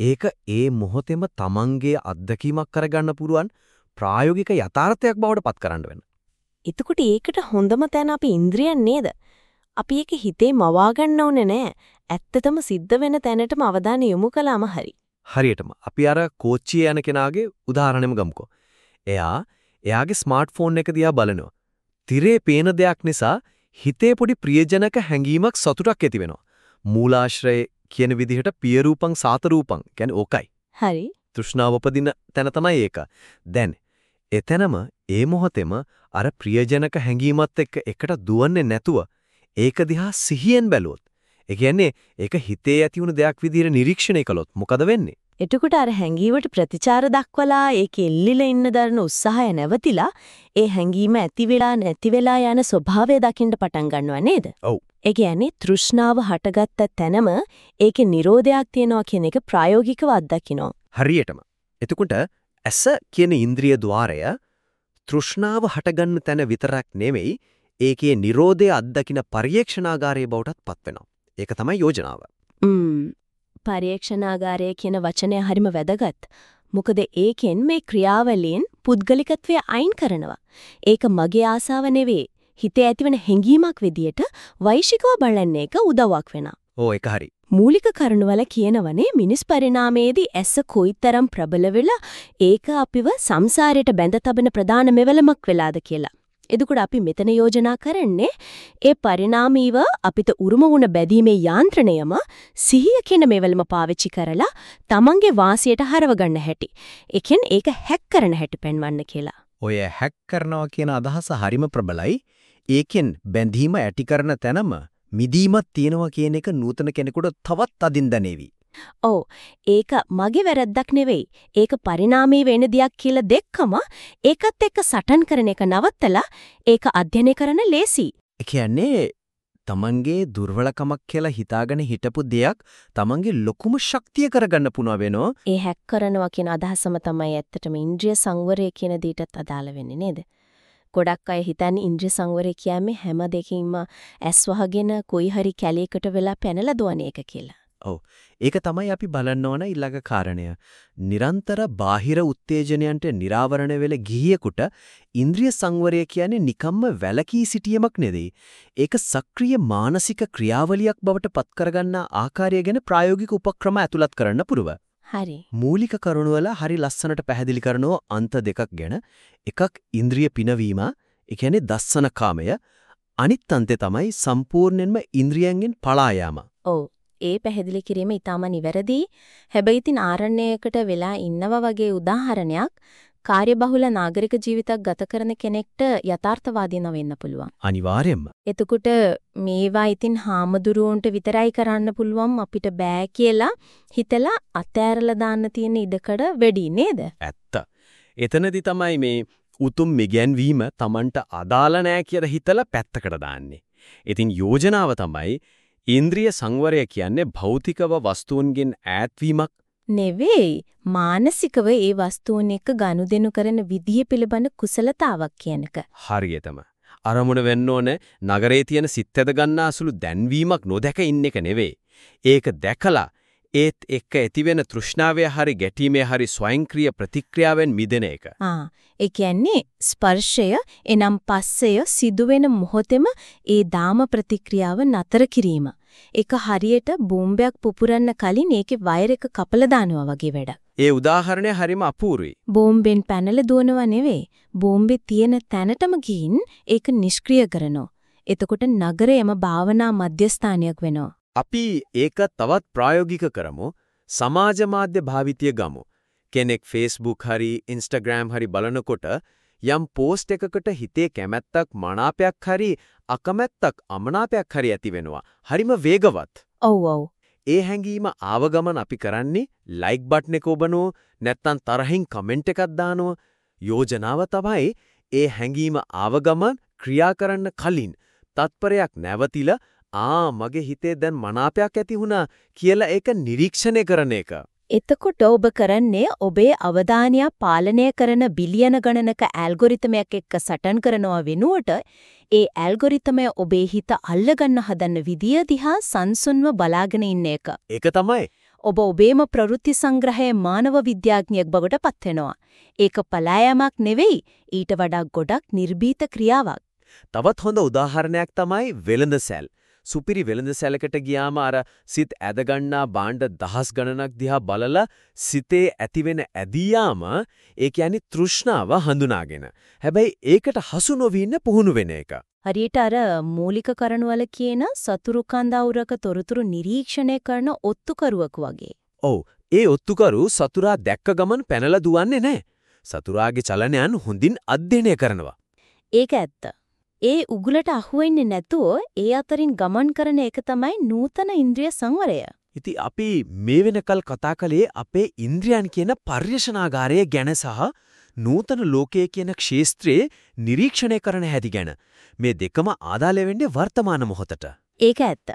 ඒක ඒ මොහොතේම තමන්ගේ අත්දැකීමක් කරගන්න පුළුවන් ප්‍රායෝගික යථාර්ථයක් බවට පත් කරන්න වෙන. එතකොට ඒකට හොඳම තැන අපි ඉන්ද්‍රියන් නේද? අපි ඒක හිතේ මවා ගන්න ඕනේ නෑ. ඇත්තටම සිද්ධ වෙන තැනටම අවධානය යොමු කළාම හරි. හරියටම අපි අර කෝච්චියේ යන කෙනාගේ උදාහරණෙම ගමුකෝ. එයා එයාගේ ස්මාර්ට්ෆෝන් එක දිහා බලනවා. තිරේ පේන දෙයක් නිසා හිතේ පොඩි ප්‍රියජනක හැඟීමක් සතුටක් ඇති වෙනවා. මූලාශ්‍රය කියන විදිහට පිය රූපං සාත රූපං කියන්නේ ඕකයි. හරි. තෘෂ්ණාව උපදින තැන තමයි ඒක. දැන් එතනම ඒ මොහොතේම අර ප්‍රියජනක හැඟීමත් එක්ක එකට දුවන්නේ නැතුව ඒක දිහා සිහියෙන් බැලුවොත් ඒ කියන්නේ ඒක හිතේ ඇති වුණු දෙයක් විදිහට නිරීක්ෂණය කළොත් මොකද වෙන්නේ? එතකොට අර හැංගීමට ප්‍රතිචාර දක්වලා ඒක එල්ලිලා ඉන්න දරන උත්සාහය නැවතිලා ඒ හැංගීම ඇති වෙලා නැති වෙලා යන ස්වභාවය දකින්න පටන් ගන්නවා නේද? ඔව්. ඒ කියන්නේ තෘෂ්ණාව හටගත්ත තැනම ඒකේ Nirodhayak තියනවා කියන එක ප්‍රායෝගිකව අත්දකින්න. හරියටම. එතකොට ඇස කියන ඉන්ද්‍රිය ద్వාරය තෘෂ්ණාව හටගන්න තැන විතරක් නෙමෙයි ඒකේ Nirodhe අත්දකින්න පරිේක්ෂණාගාරයේ බවටත් පත් වෙනවා. ඒක තමයි යෝජනාව. ම්ම් පරීක්ෂණාගාරය කියන වචනය හරිම වැදගත්. මොකද ඒකෙන් මේ ක්‍රියාවලියෙන් පුද්ගලිකත්වය අයින් කරනවා. ඒක මගේ ආසාව නෙවෙයි. හිතේ ඇතිවන හැඟීමක් විදියට වෛශිකව බලන්න එක උදව්වක් වෙනවා. ඕ ඒක හරි. මූලික කරුණවල කියනවනේ මිනිස් පරිණාමයේදී ඇස කොයිතරම් ප්‍රබල වෙලා ඒක අපිව සංසාරයට බැඳ තබන ප්‍රධාන මෙවලමක් වෙලාද කියලා. එතකොට අපි මෙතන යෝජනා කරන්නේ ඒ පරිණාමීව අපිට උරුම වුණ බැදීමේ යාන්ත්‍රණයම සිහිය කියන මෙවලම පාවිච්චි කරලා තමන්ගේ වාසියට හරව ගන්න හැටි. ඒකෙන් ඒක හැක් කරන හැටි පෙන්වන්න කියලා. ඔය හැක් කරනවා කියන අදහස හරිම ප්‍රබලයි. ඒකෙන් බැඳීම ඇති කරන තැනම මිදීමක් තියෙනවා කියන එක නූතන කෙනෙකුට තවත් අදින් දැනේවි. ඔව් ඒක මගේ වැරද්දක් නෙවෙයි. ඒක පරිණාමයේ වෙන දෙයක් කියලා දෙක්කම ඒකත් එක්ක සටන් කරන එක නවත්තලා ඒක අධ්‍යයනය කරන ලේසි. කියන්නේ තමන්ගේ දුර්වලකමක් කියලා හිතාගෙන හිටපු දෙයක් තමන්ගේ ලොකුම ශක්තිය කරගන්න පුනවා වෙනෝ. ඒ හැක් කරනවා කියන අදහසම තමයි ඇත්තටම ඉන්ද්‍රිය සංවරය කියන දෙයටත් අදාළ වෙන්නේ නේද? ගොඩක් අය හිතන්නේ ඉන්ද්‍රිය සංවරය කියන්නේ හැම දෙකින්ම ඇස් වහගෙන කොයි හරි කැලයකට වෙලා පැනලා දුවන එක කියලා. ඔව්. ඒක තමයි අපි බලන්න ඕන ඊළඟ කාරණය. නිරන්තර බාහිර උත්තේජනයන්ට निराවරණ වෙල ගිහියෙකුට ඉන්ද්‍රිය සංවරය කියන්නේ නිකම්ම වැලකී සිටීමක් නෙවෙයි. ඒක සක්‍රීය මානසික ක්‍රියාවලියක් බවට පත් කරගන්න ආකාරය ගැන ප්‍රායෝගික උපක්‍රම ඇතුළත් කරන්න පුරුව. හරි. මූලික කරුණවල හරි ලස්සනට පැහැදිලි කරනෝ අන්ත දෙකක් ගැන. එකක් ඉන්ද්‍රිය පිනවීම, ඒ කියන්නේ දස්සන කාමය. අනිත් අන්තේ තමයි සම්පූර්ණයෙන්ම ඉන්ද්‍රියයන්ගෙන් පලා යාම. ඔව්. ඒ පැහැදිලි කිරීම ඊටම නිවැරදි. හැබැයි ඉතින් ආරණ්‍යයකට වෙලා ඉන්නව වගේ උදාහරණයක් කාර්යබහුල නාගරික ජීවිතයක් ගත කරන කෙනෙක්ට යථාර්ථවාදී වෙන්න පුළුවන්. අනිවාර්යයෙන්ම. එතකොට මේවා ඉතින් හාමුදුරුවන්ට විතරයි කරන්න පුළුවන් අපිට බෑ කියලා හිතලා අතෑරලා දාන්න තියෙන ඉඩකඩ වැඩි නේද? ඇත්ත. එතනදි තමයි මේ උතුම් මිගැන්වීම Tamanට අදාළ නෑ කියලා හිතලා පැත්තකට දාන්නේ. ඉතින් යෝජනාව තමයි ඉන්ද්‍රිය සංවරය කියන්නේ භෞතිකව වස්තුන්ගෙන් ඈත්වීමක් නෙවෙයි මානසිකව ඒ වස්තුන් එක්ක ගනුදෙනු කරන විදිය පිළිබඳ කුසලතාවක් කියනක. හරියටම. අරමුණ වෙන්න ඕනේ නගරේ තියෙන සිත්ැද ගන්නාසුළු දැන්වීමක් නොදැක ඉන්න එක නෙවෙයි. ඒක දැකලා ඒත් එක්ක ඇතිවෙන තෘෂ්ණාවේ හරි ගැටීමේ හරි ස්වයංක්‍රීය ප්‍රතික්‍රියාවෙන් මිදෙන එක. ආ ඒ කියන්නේ ස්පර්ශය එනම් පස්සය සිදුවෙන මොහොතෙම ඒ දාම ප්‍රතික්‍රියාව නතර කිරීම. ඒක හරියට බෝම්බයක් පුපුරන්න කලින් ඒකේ වයර් එක කපලා දානවා වගේ වැඩක්. ඒ උදාහරණය හරිම අපූර්වයි. බෝම්බෙන් පැනලා දුවනවා නෙවෙයි. බෝම්බේ තියෙන තැනටම ගිහින් ඒක නිෂ්ක්‍රිය කරනවා. එතකොට නගරයම භාවනා මධ්‍යස්ථානයක් වෙනවා. අපි ඒක තවත් ප්‍රායෝගික කරමු. සමාජ මාධ්‍ය භාවිතය ගමු. කෙනෙක් Facebook හරි Instagram හරි බලනකොට යම් පෝස්ට් එකකට හිතේ කැමැත්තක් මනාපයක් හරි අකමැත්තක් අමනාපයක් හරි ඇති වෙනවා. හරිම වේගවත්. ඔව් ඔව්. ඒ හැඟීම ආව ගමන් අපි කරන්නේ ලයික් බටන් එක ඔබනෝ නැත්නම් තරහින් කමෙන්ට් එකක් දානවා. යෝජනාව තමයි ඒ හැඟීම ආව ගමන් ක්‍රියා කරන්න කලින් තත්පරයක් නැවතිලා ආ මගේ හිතේ දැන් මනාපයක් ඇති වුණා කියලා ඒක නිරීක්ෂණය කරන එක. එතකොට ඔබ කරන්නේ ඔබේ අවධානය පාලනය කරන බිලියන ගණනක ඇල්ගොරිතමයක් එක්ක සටන් කරනවා වෙනුවට ඒ ඇල්ගොරිතමය ඔබේ හිත අල්ලගන්න හදන විදිය දිහා සංසුන්ව බලාගෙන ඉන්න එක. ඒක තමයි. ඔබ ඔබේම ප්‍රවෘත්ති සංග්‍රහයේ මානව විද්‍යාඥයෙක් බවට පත් වෙනවා. ඒක පලායමක් නෙවෙයි ඊට වඩා ගොඩක් නිර්භීත ක්‍රියාවක්. තවත් හොඳ උදාහරණයක් තමයි වෙළඳ සැල්. සුපිරි වෙළඳ සැලකට ගියාම අර සිත් ඇදගන්නා භාණ්ඩ දහස් ගණනක් දිහා බලලා සිතේ ඇතිවෙන ඇදියාම ඒ කියන්නේ තෘෂ්ණාව හඳුනාගෙන. හැබැයි ඒකට හසු නොවීන්න පුහුණු වෙන එක. හරියට අර මූලික කරුණවල කියන සතුරු කන්දවුරක තොරතුරු නිරීක්ෂණය කරන ඔත්තුකරුවෙකු වගේ. ඔව්, ඒ ඔත්තුකරු සතුරා දැක්ක ගමන් පැනලා දුවන්නේ නැහැ. සතුරාගේ චලනයන් හොඳින් අධ්‍යයනය කරනවා. ඒක ඇත්ත. ඒ උගුලට අහුවෙන්නේ නැතුව ඒ අතරින් ගමන් කරන එක තමයි නූතන ඉන්ද්‍රිය සංවරය. ඉතින් අපි මේ වෙනකල් කතා කළේ අපේ ඉන්ද්‍රියන් කියන පර්යෂනාගාරය ගැන සහ නූතන ලෝකයේ කියන ක්ෂේත්‍රයේ නිරීක්ෂණය කරන හැටි ගැන. මේ දෙකම ආදාළ වෙන්නේ වර්තමාන මොහොතට. ඒක ඇත්ත.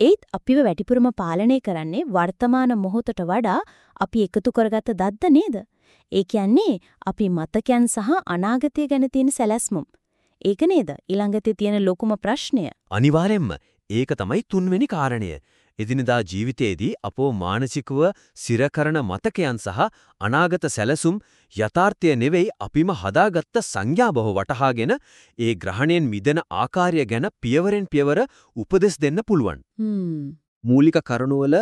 ඒත් අපිව වැඩිපුරම පාලනය කරන්නේ වර්තමාන මොහොතට වඩා අපි එකතු කරගත්ත දද්ද නේද? ඒ කියන්නේ අපි මතකයන් සහ අනාගතය ගැන තියෙන සැලැස්මක්. ඒක නේද ඊළඟට තියෙන ලොකුම ප්‍රශ්නය. අනිවාර්යෙන්ම ඒක තමයි තුන්වෙනි කාරණය. එදිනදා ජීවිතයේදී අපෝ මානසිකව සිර කරන මතකයන් සහ අනාගත සැලසුම් යථාර්ථය නෙවෙයි අපිම හදාගත්ත සංඥා බව වටහාගෙන ඒ ග්‍රහණයෙන් මිදෙන ආකාරය ගැන පියවරෙන් පියවර උපදෙස් දෙන්න පුළුවන්. මූලික කරුණවල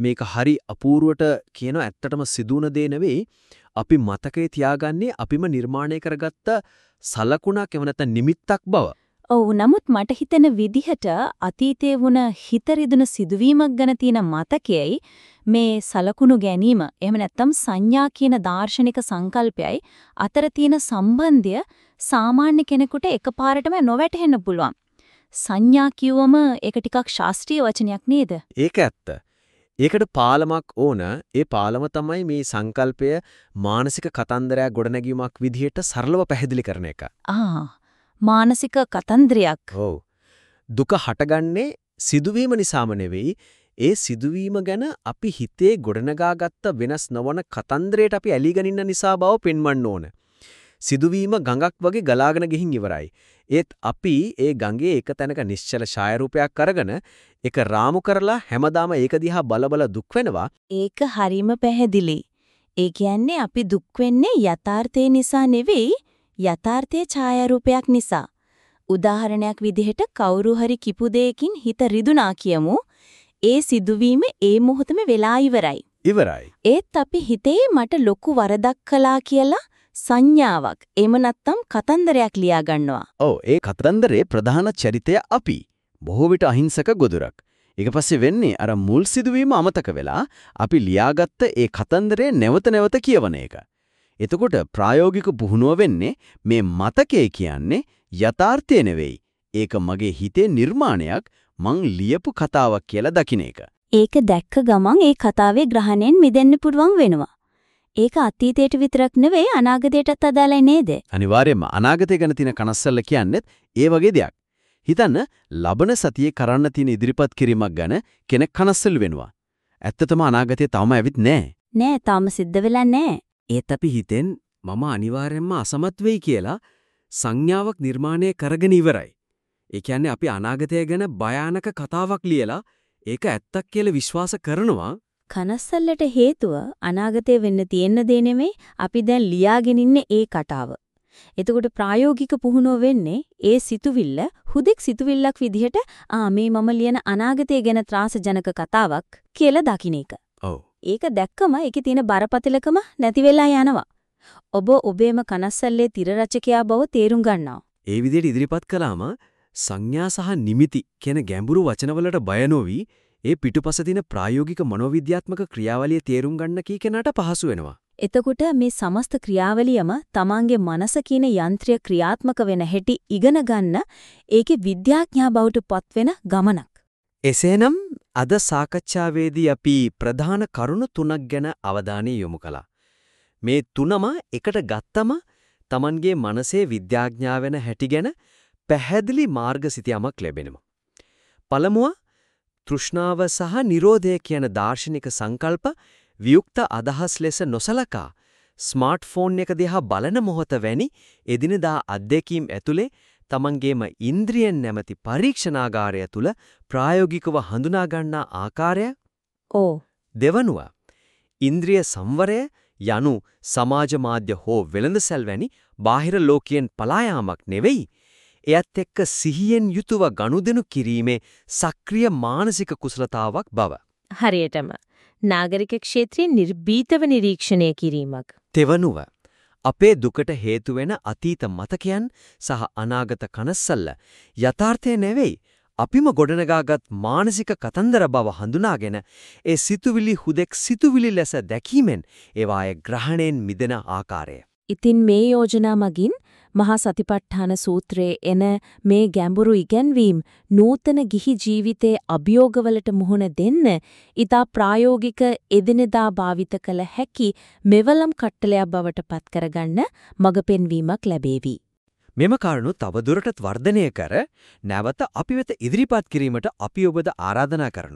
මේක හරි අපූර්වට කියන ඇත්තටම සිදුවන දේ නෙවෙයි අපි මතකයේ තියාගන්නේ අපිම නිර්මාණය කරගත්ත සලකුණක් එව නැත්නම් නිමිත්තක් බව. ඔව් නමුත් මට හිතෙන විදිහට අතීතයේ වුණ හිත රිදුන සිදුවීමක් ගැන තියෙන මතකයයි මේ සලකුණු ගැනීම එහෙම නැත්නම් සංඥා කියන දාර්ශනික සංකල්පයයි අතර තියෙන සම්බන්ධය සාමාන්‍ය කෙනෙකුට එකපාරටම නොවැටහෙන්න පුළුවන්. සංඥා කිව්වම ඒක ටිකක් ශාස්ත්‍රීය වචනයක් නේද? ඒක ඇත්ත. ඒකට පාලමක් ඕන. ඒ පාලම තමයි මේ සංකල්පය මානසික කතන්දරයක් ගොඩනැගීමක් විදිහට සරලව පැහැදිලි කරන එක. ආ මානසික කතන්දරයක්. ඔව්. දුක හටගන්නේ සිදුවීම නිසාම නෙවෙයි ඒ සිදුවීම ගැන අපි හිතේ ගොඩනගාගත්ත වෙනස් නොවන කතන්දරයට අපි ඇලීගෙන ඉන්න නිසා බව පෙන්වන්න ඕන. සිදුවීම ගඟක් වගේ ගලාගෙන ගිහින් ඉවරයි. ඒත් අපි ඒ ගඟේ එක තැනක නිශ්චල ඡායාරූපයක් අරගෙන ඒක රාමු කරලා හැමදාම ඒක දිහා බලබල දුක් වෙනවා. ඒක හරීම පැහැදිලි. ඒ කියන්නේ අපි දුක් වෙන්නේ යථාර්ථය නිසා නෙවෙයි යථාර්ථයේ ඡායාරූපයක් නිසා. උදාහරණයක් විදිහට කවුරු හරි කිපු දෙයකින් හිත රිදුනා කියමු. ඒ සිදුවීම ඒ මොහොතේම වෙලා ඉවරයි. ඉවරයි. ඒත් අපි හිතේ මට ලොකු වරදක් කළා කියලා සංඥාවක් එහෙම නැත්නම් කතන්දරයක් ලියා ගන්නවා. ඔව් ඒ කතන්දරේ ප්‍රධාන චරිතය අපි. බොහෝ විට අහිංසක ගොදුරක්. ඊට පස්සේ වෙන්නේ අර මුල් සිදුවීම අමතක වෙලා අපි ලියාගත්ත ඒ කතන්දරේ නැවත නැවත කියවන එක. එතකොට ප්‍රායෝගික පුහුණුව වෙන්නේ මේ මතකය කියන්නේ යථාර්ථය නෙවෙයි. ඒක මගේ හිතේ නිර්මාණයක් මං ලියපු කතාවක් කියලා දකින්න එක. ඒක දැක්ක ගමන් ඒ කතාවේ ග්‍රහණයෙන් මිදෙන්න පුළුවන් වෙනවා. ඒක අතීතයට විතරක් නෙවෙයි අනාගතයටත් අදාළයි නේද? අනිවාර්යයෙන්ම අනාගතය ගැන තියෙන කනස්සල්ල කියන්නේත් ඒ වගේ දෙයක්. හිතන්න ලබන සතියේ කරන්න තියෙන ඉදිරිපත් කිරීමක් ගැන කෙනෙක් කනස්සල් වෙනවා. ඇත්තටම අනාගතය තවම ඇවිත් නැහැ. නෑ තාම සිද්ධ වෙලා නෑ. ඒත් අපි හිතෙන් මම අනිවාර්යයෙන්ම අසමත් වෙයි කියලා සංඥාවක් නිර්මාණය කරගෙන ඉවරයි. ඒ කියන්නේ අපි අනාගතය ගැන භයානක කතාවක් ලියලා ඒක ඇත්තක් කියලා විශ්වාස කරනවා. කනස්සල්ලට හේතුව අනාගතේ වෙන්න තියෙන දේ නෙමෙයි අපි දැන් ලියාගෙන ඉන්නේ ඒ කතාව. එතකොට ප්‍රායෝගික පුහුණුව වෙන්නේ ඒ සිතුවිල්ල හුදෙක් සිතුවිල්ලක් විදිහට ආ මේ මම ලියන අනාගතය ගැන ත්‍රාසජනක කතාවක් කියලා දකින්න එක. ඔව්. ඒක දැක්කම ඒකේ තියෙන බරපතලකම නැති වෙලා යනවා. ඔබ ඔබේම කනස්සල්ලේ තිර රචකයා බව තේරුම් ගන්නවා. ඒ විදිහට ඉදිරිපත් කළාම සංඥා සහ නිමිති කියන ගැඹුරු වචනවලට බය නොවි ඒ පිටුපස තියෙන ප්‍රායෝගික මනෝවිද්‍යාත්මක ක්‍රියාවලිය තේරුම් ගන්න කී කෙනාට පහසු වෙනවා. එතකොට මේ සමස්ත ක්‍රියාවලියම තමන්ගේ මනස කියන යන්ත්‍රය ක්‍රියාත්මක වෙන හැටි ඉගෙන ගන්න ඒකේ විද්‍යාඥයා බවට පත්වෙන ගමනක්. එසේනම් අද සාකච්ඡාවේදී අපි ප්‍රධාන කරුණු තුනක් ගැන අවධානය යොමු කළා. මේ තුනම එකට ගත්තම Tamanගේ මනසේ විද්‍යාඥයා වෙන හැටි ගැන පැහැදිලි මාර්ගසිතියමක් ලැබෙනවා. පළමුව තෘෂ්ණාව සහ Nirodha කියන දාර්ශනික සංකල්ප වියුක්ත අදහස් ලෙස නොසලකා ස්මාර්ට්ෆෝන් එක දිහා බලන මොහොත වැනි එදිනදා අත්දැකීම් ඇතුලේ තමන්ගේම ඉන්ද්‍රියෙන් නැමැති පරීක්ෂණාගාරය තුල ප්‍රායෝගිකව හඳුනා ගන්නා ආකාරය? ඕ. දෙවනුව ඉන්ද්‍රිය සංවරය යනු සමාජ මාධ්‍ය හෝ වෙළඳසැල් වැනි බාහිර ලෝකයෙන් පලා යාමක් නෙවෙයි එයත් එක්ක සිහියෙන් යුතුව ගනුදෙනු කිරීමේ සක්‍රිය මානසික කුසලතාවක් බව. හරියටම නාගරික ක්ෂේත්‍රයේ නිර්භීතව නිරීක්ෂණය කිරීමක්. තෙවනුව අපේ දුකට හේතු වෙන අතීත මතකයන් සහ අනාගත කනස්සල්ල යථාර්ථය නෙවෙයි අපිම ගොඩනගාගත් මානසික කතන්දර බව හඳුනාගෙන ඒ සිතුවිලි හුදෙක් සිතුවිලි ලෙස දැකීමෙන් ඒවායේ ග්‍රහණයෙන් මිදෙන ආකාරය. ඉතින් මේ යෝජනා මගින් මහා සතිපට්ඨාන සූත්‍රයේ එන මේ ගැඹුරු ඉගැන්වීම් නූතන ගිහි ජීවිතයේ අභියෝගවලට මුහුණ දෙන්න ඊතා ප්‍රායෝගික එදිනෙදා භාවිත කළ හැකි මෙවලම් කට්ටලයක් බවට පත් කරගන්න මඟ පෙන්වීමක් ලැබේවි. මෙම කාරණු තවදුරටත් වර්ධනය කර නැවත අපි වෙත ඉදිරිපත් කිරීමට අපි ඔබද ආරාධනා කරනවා.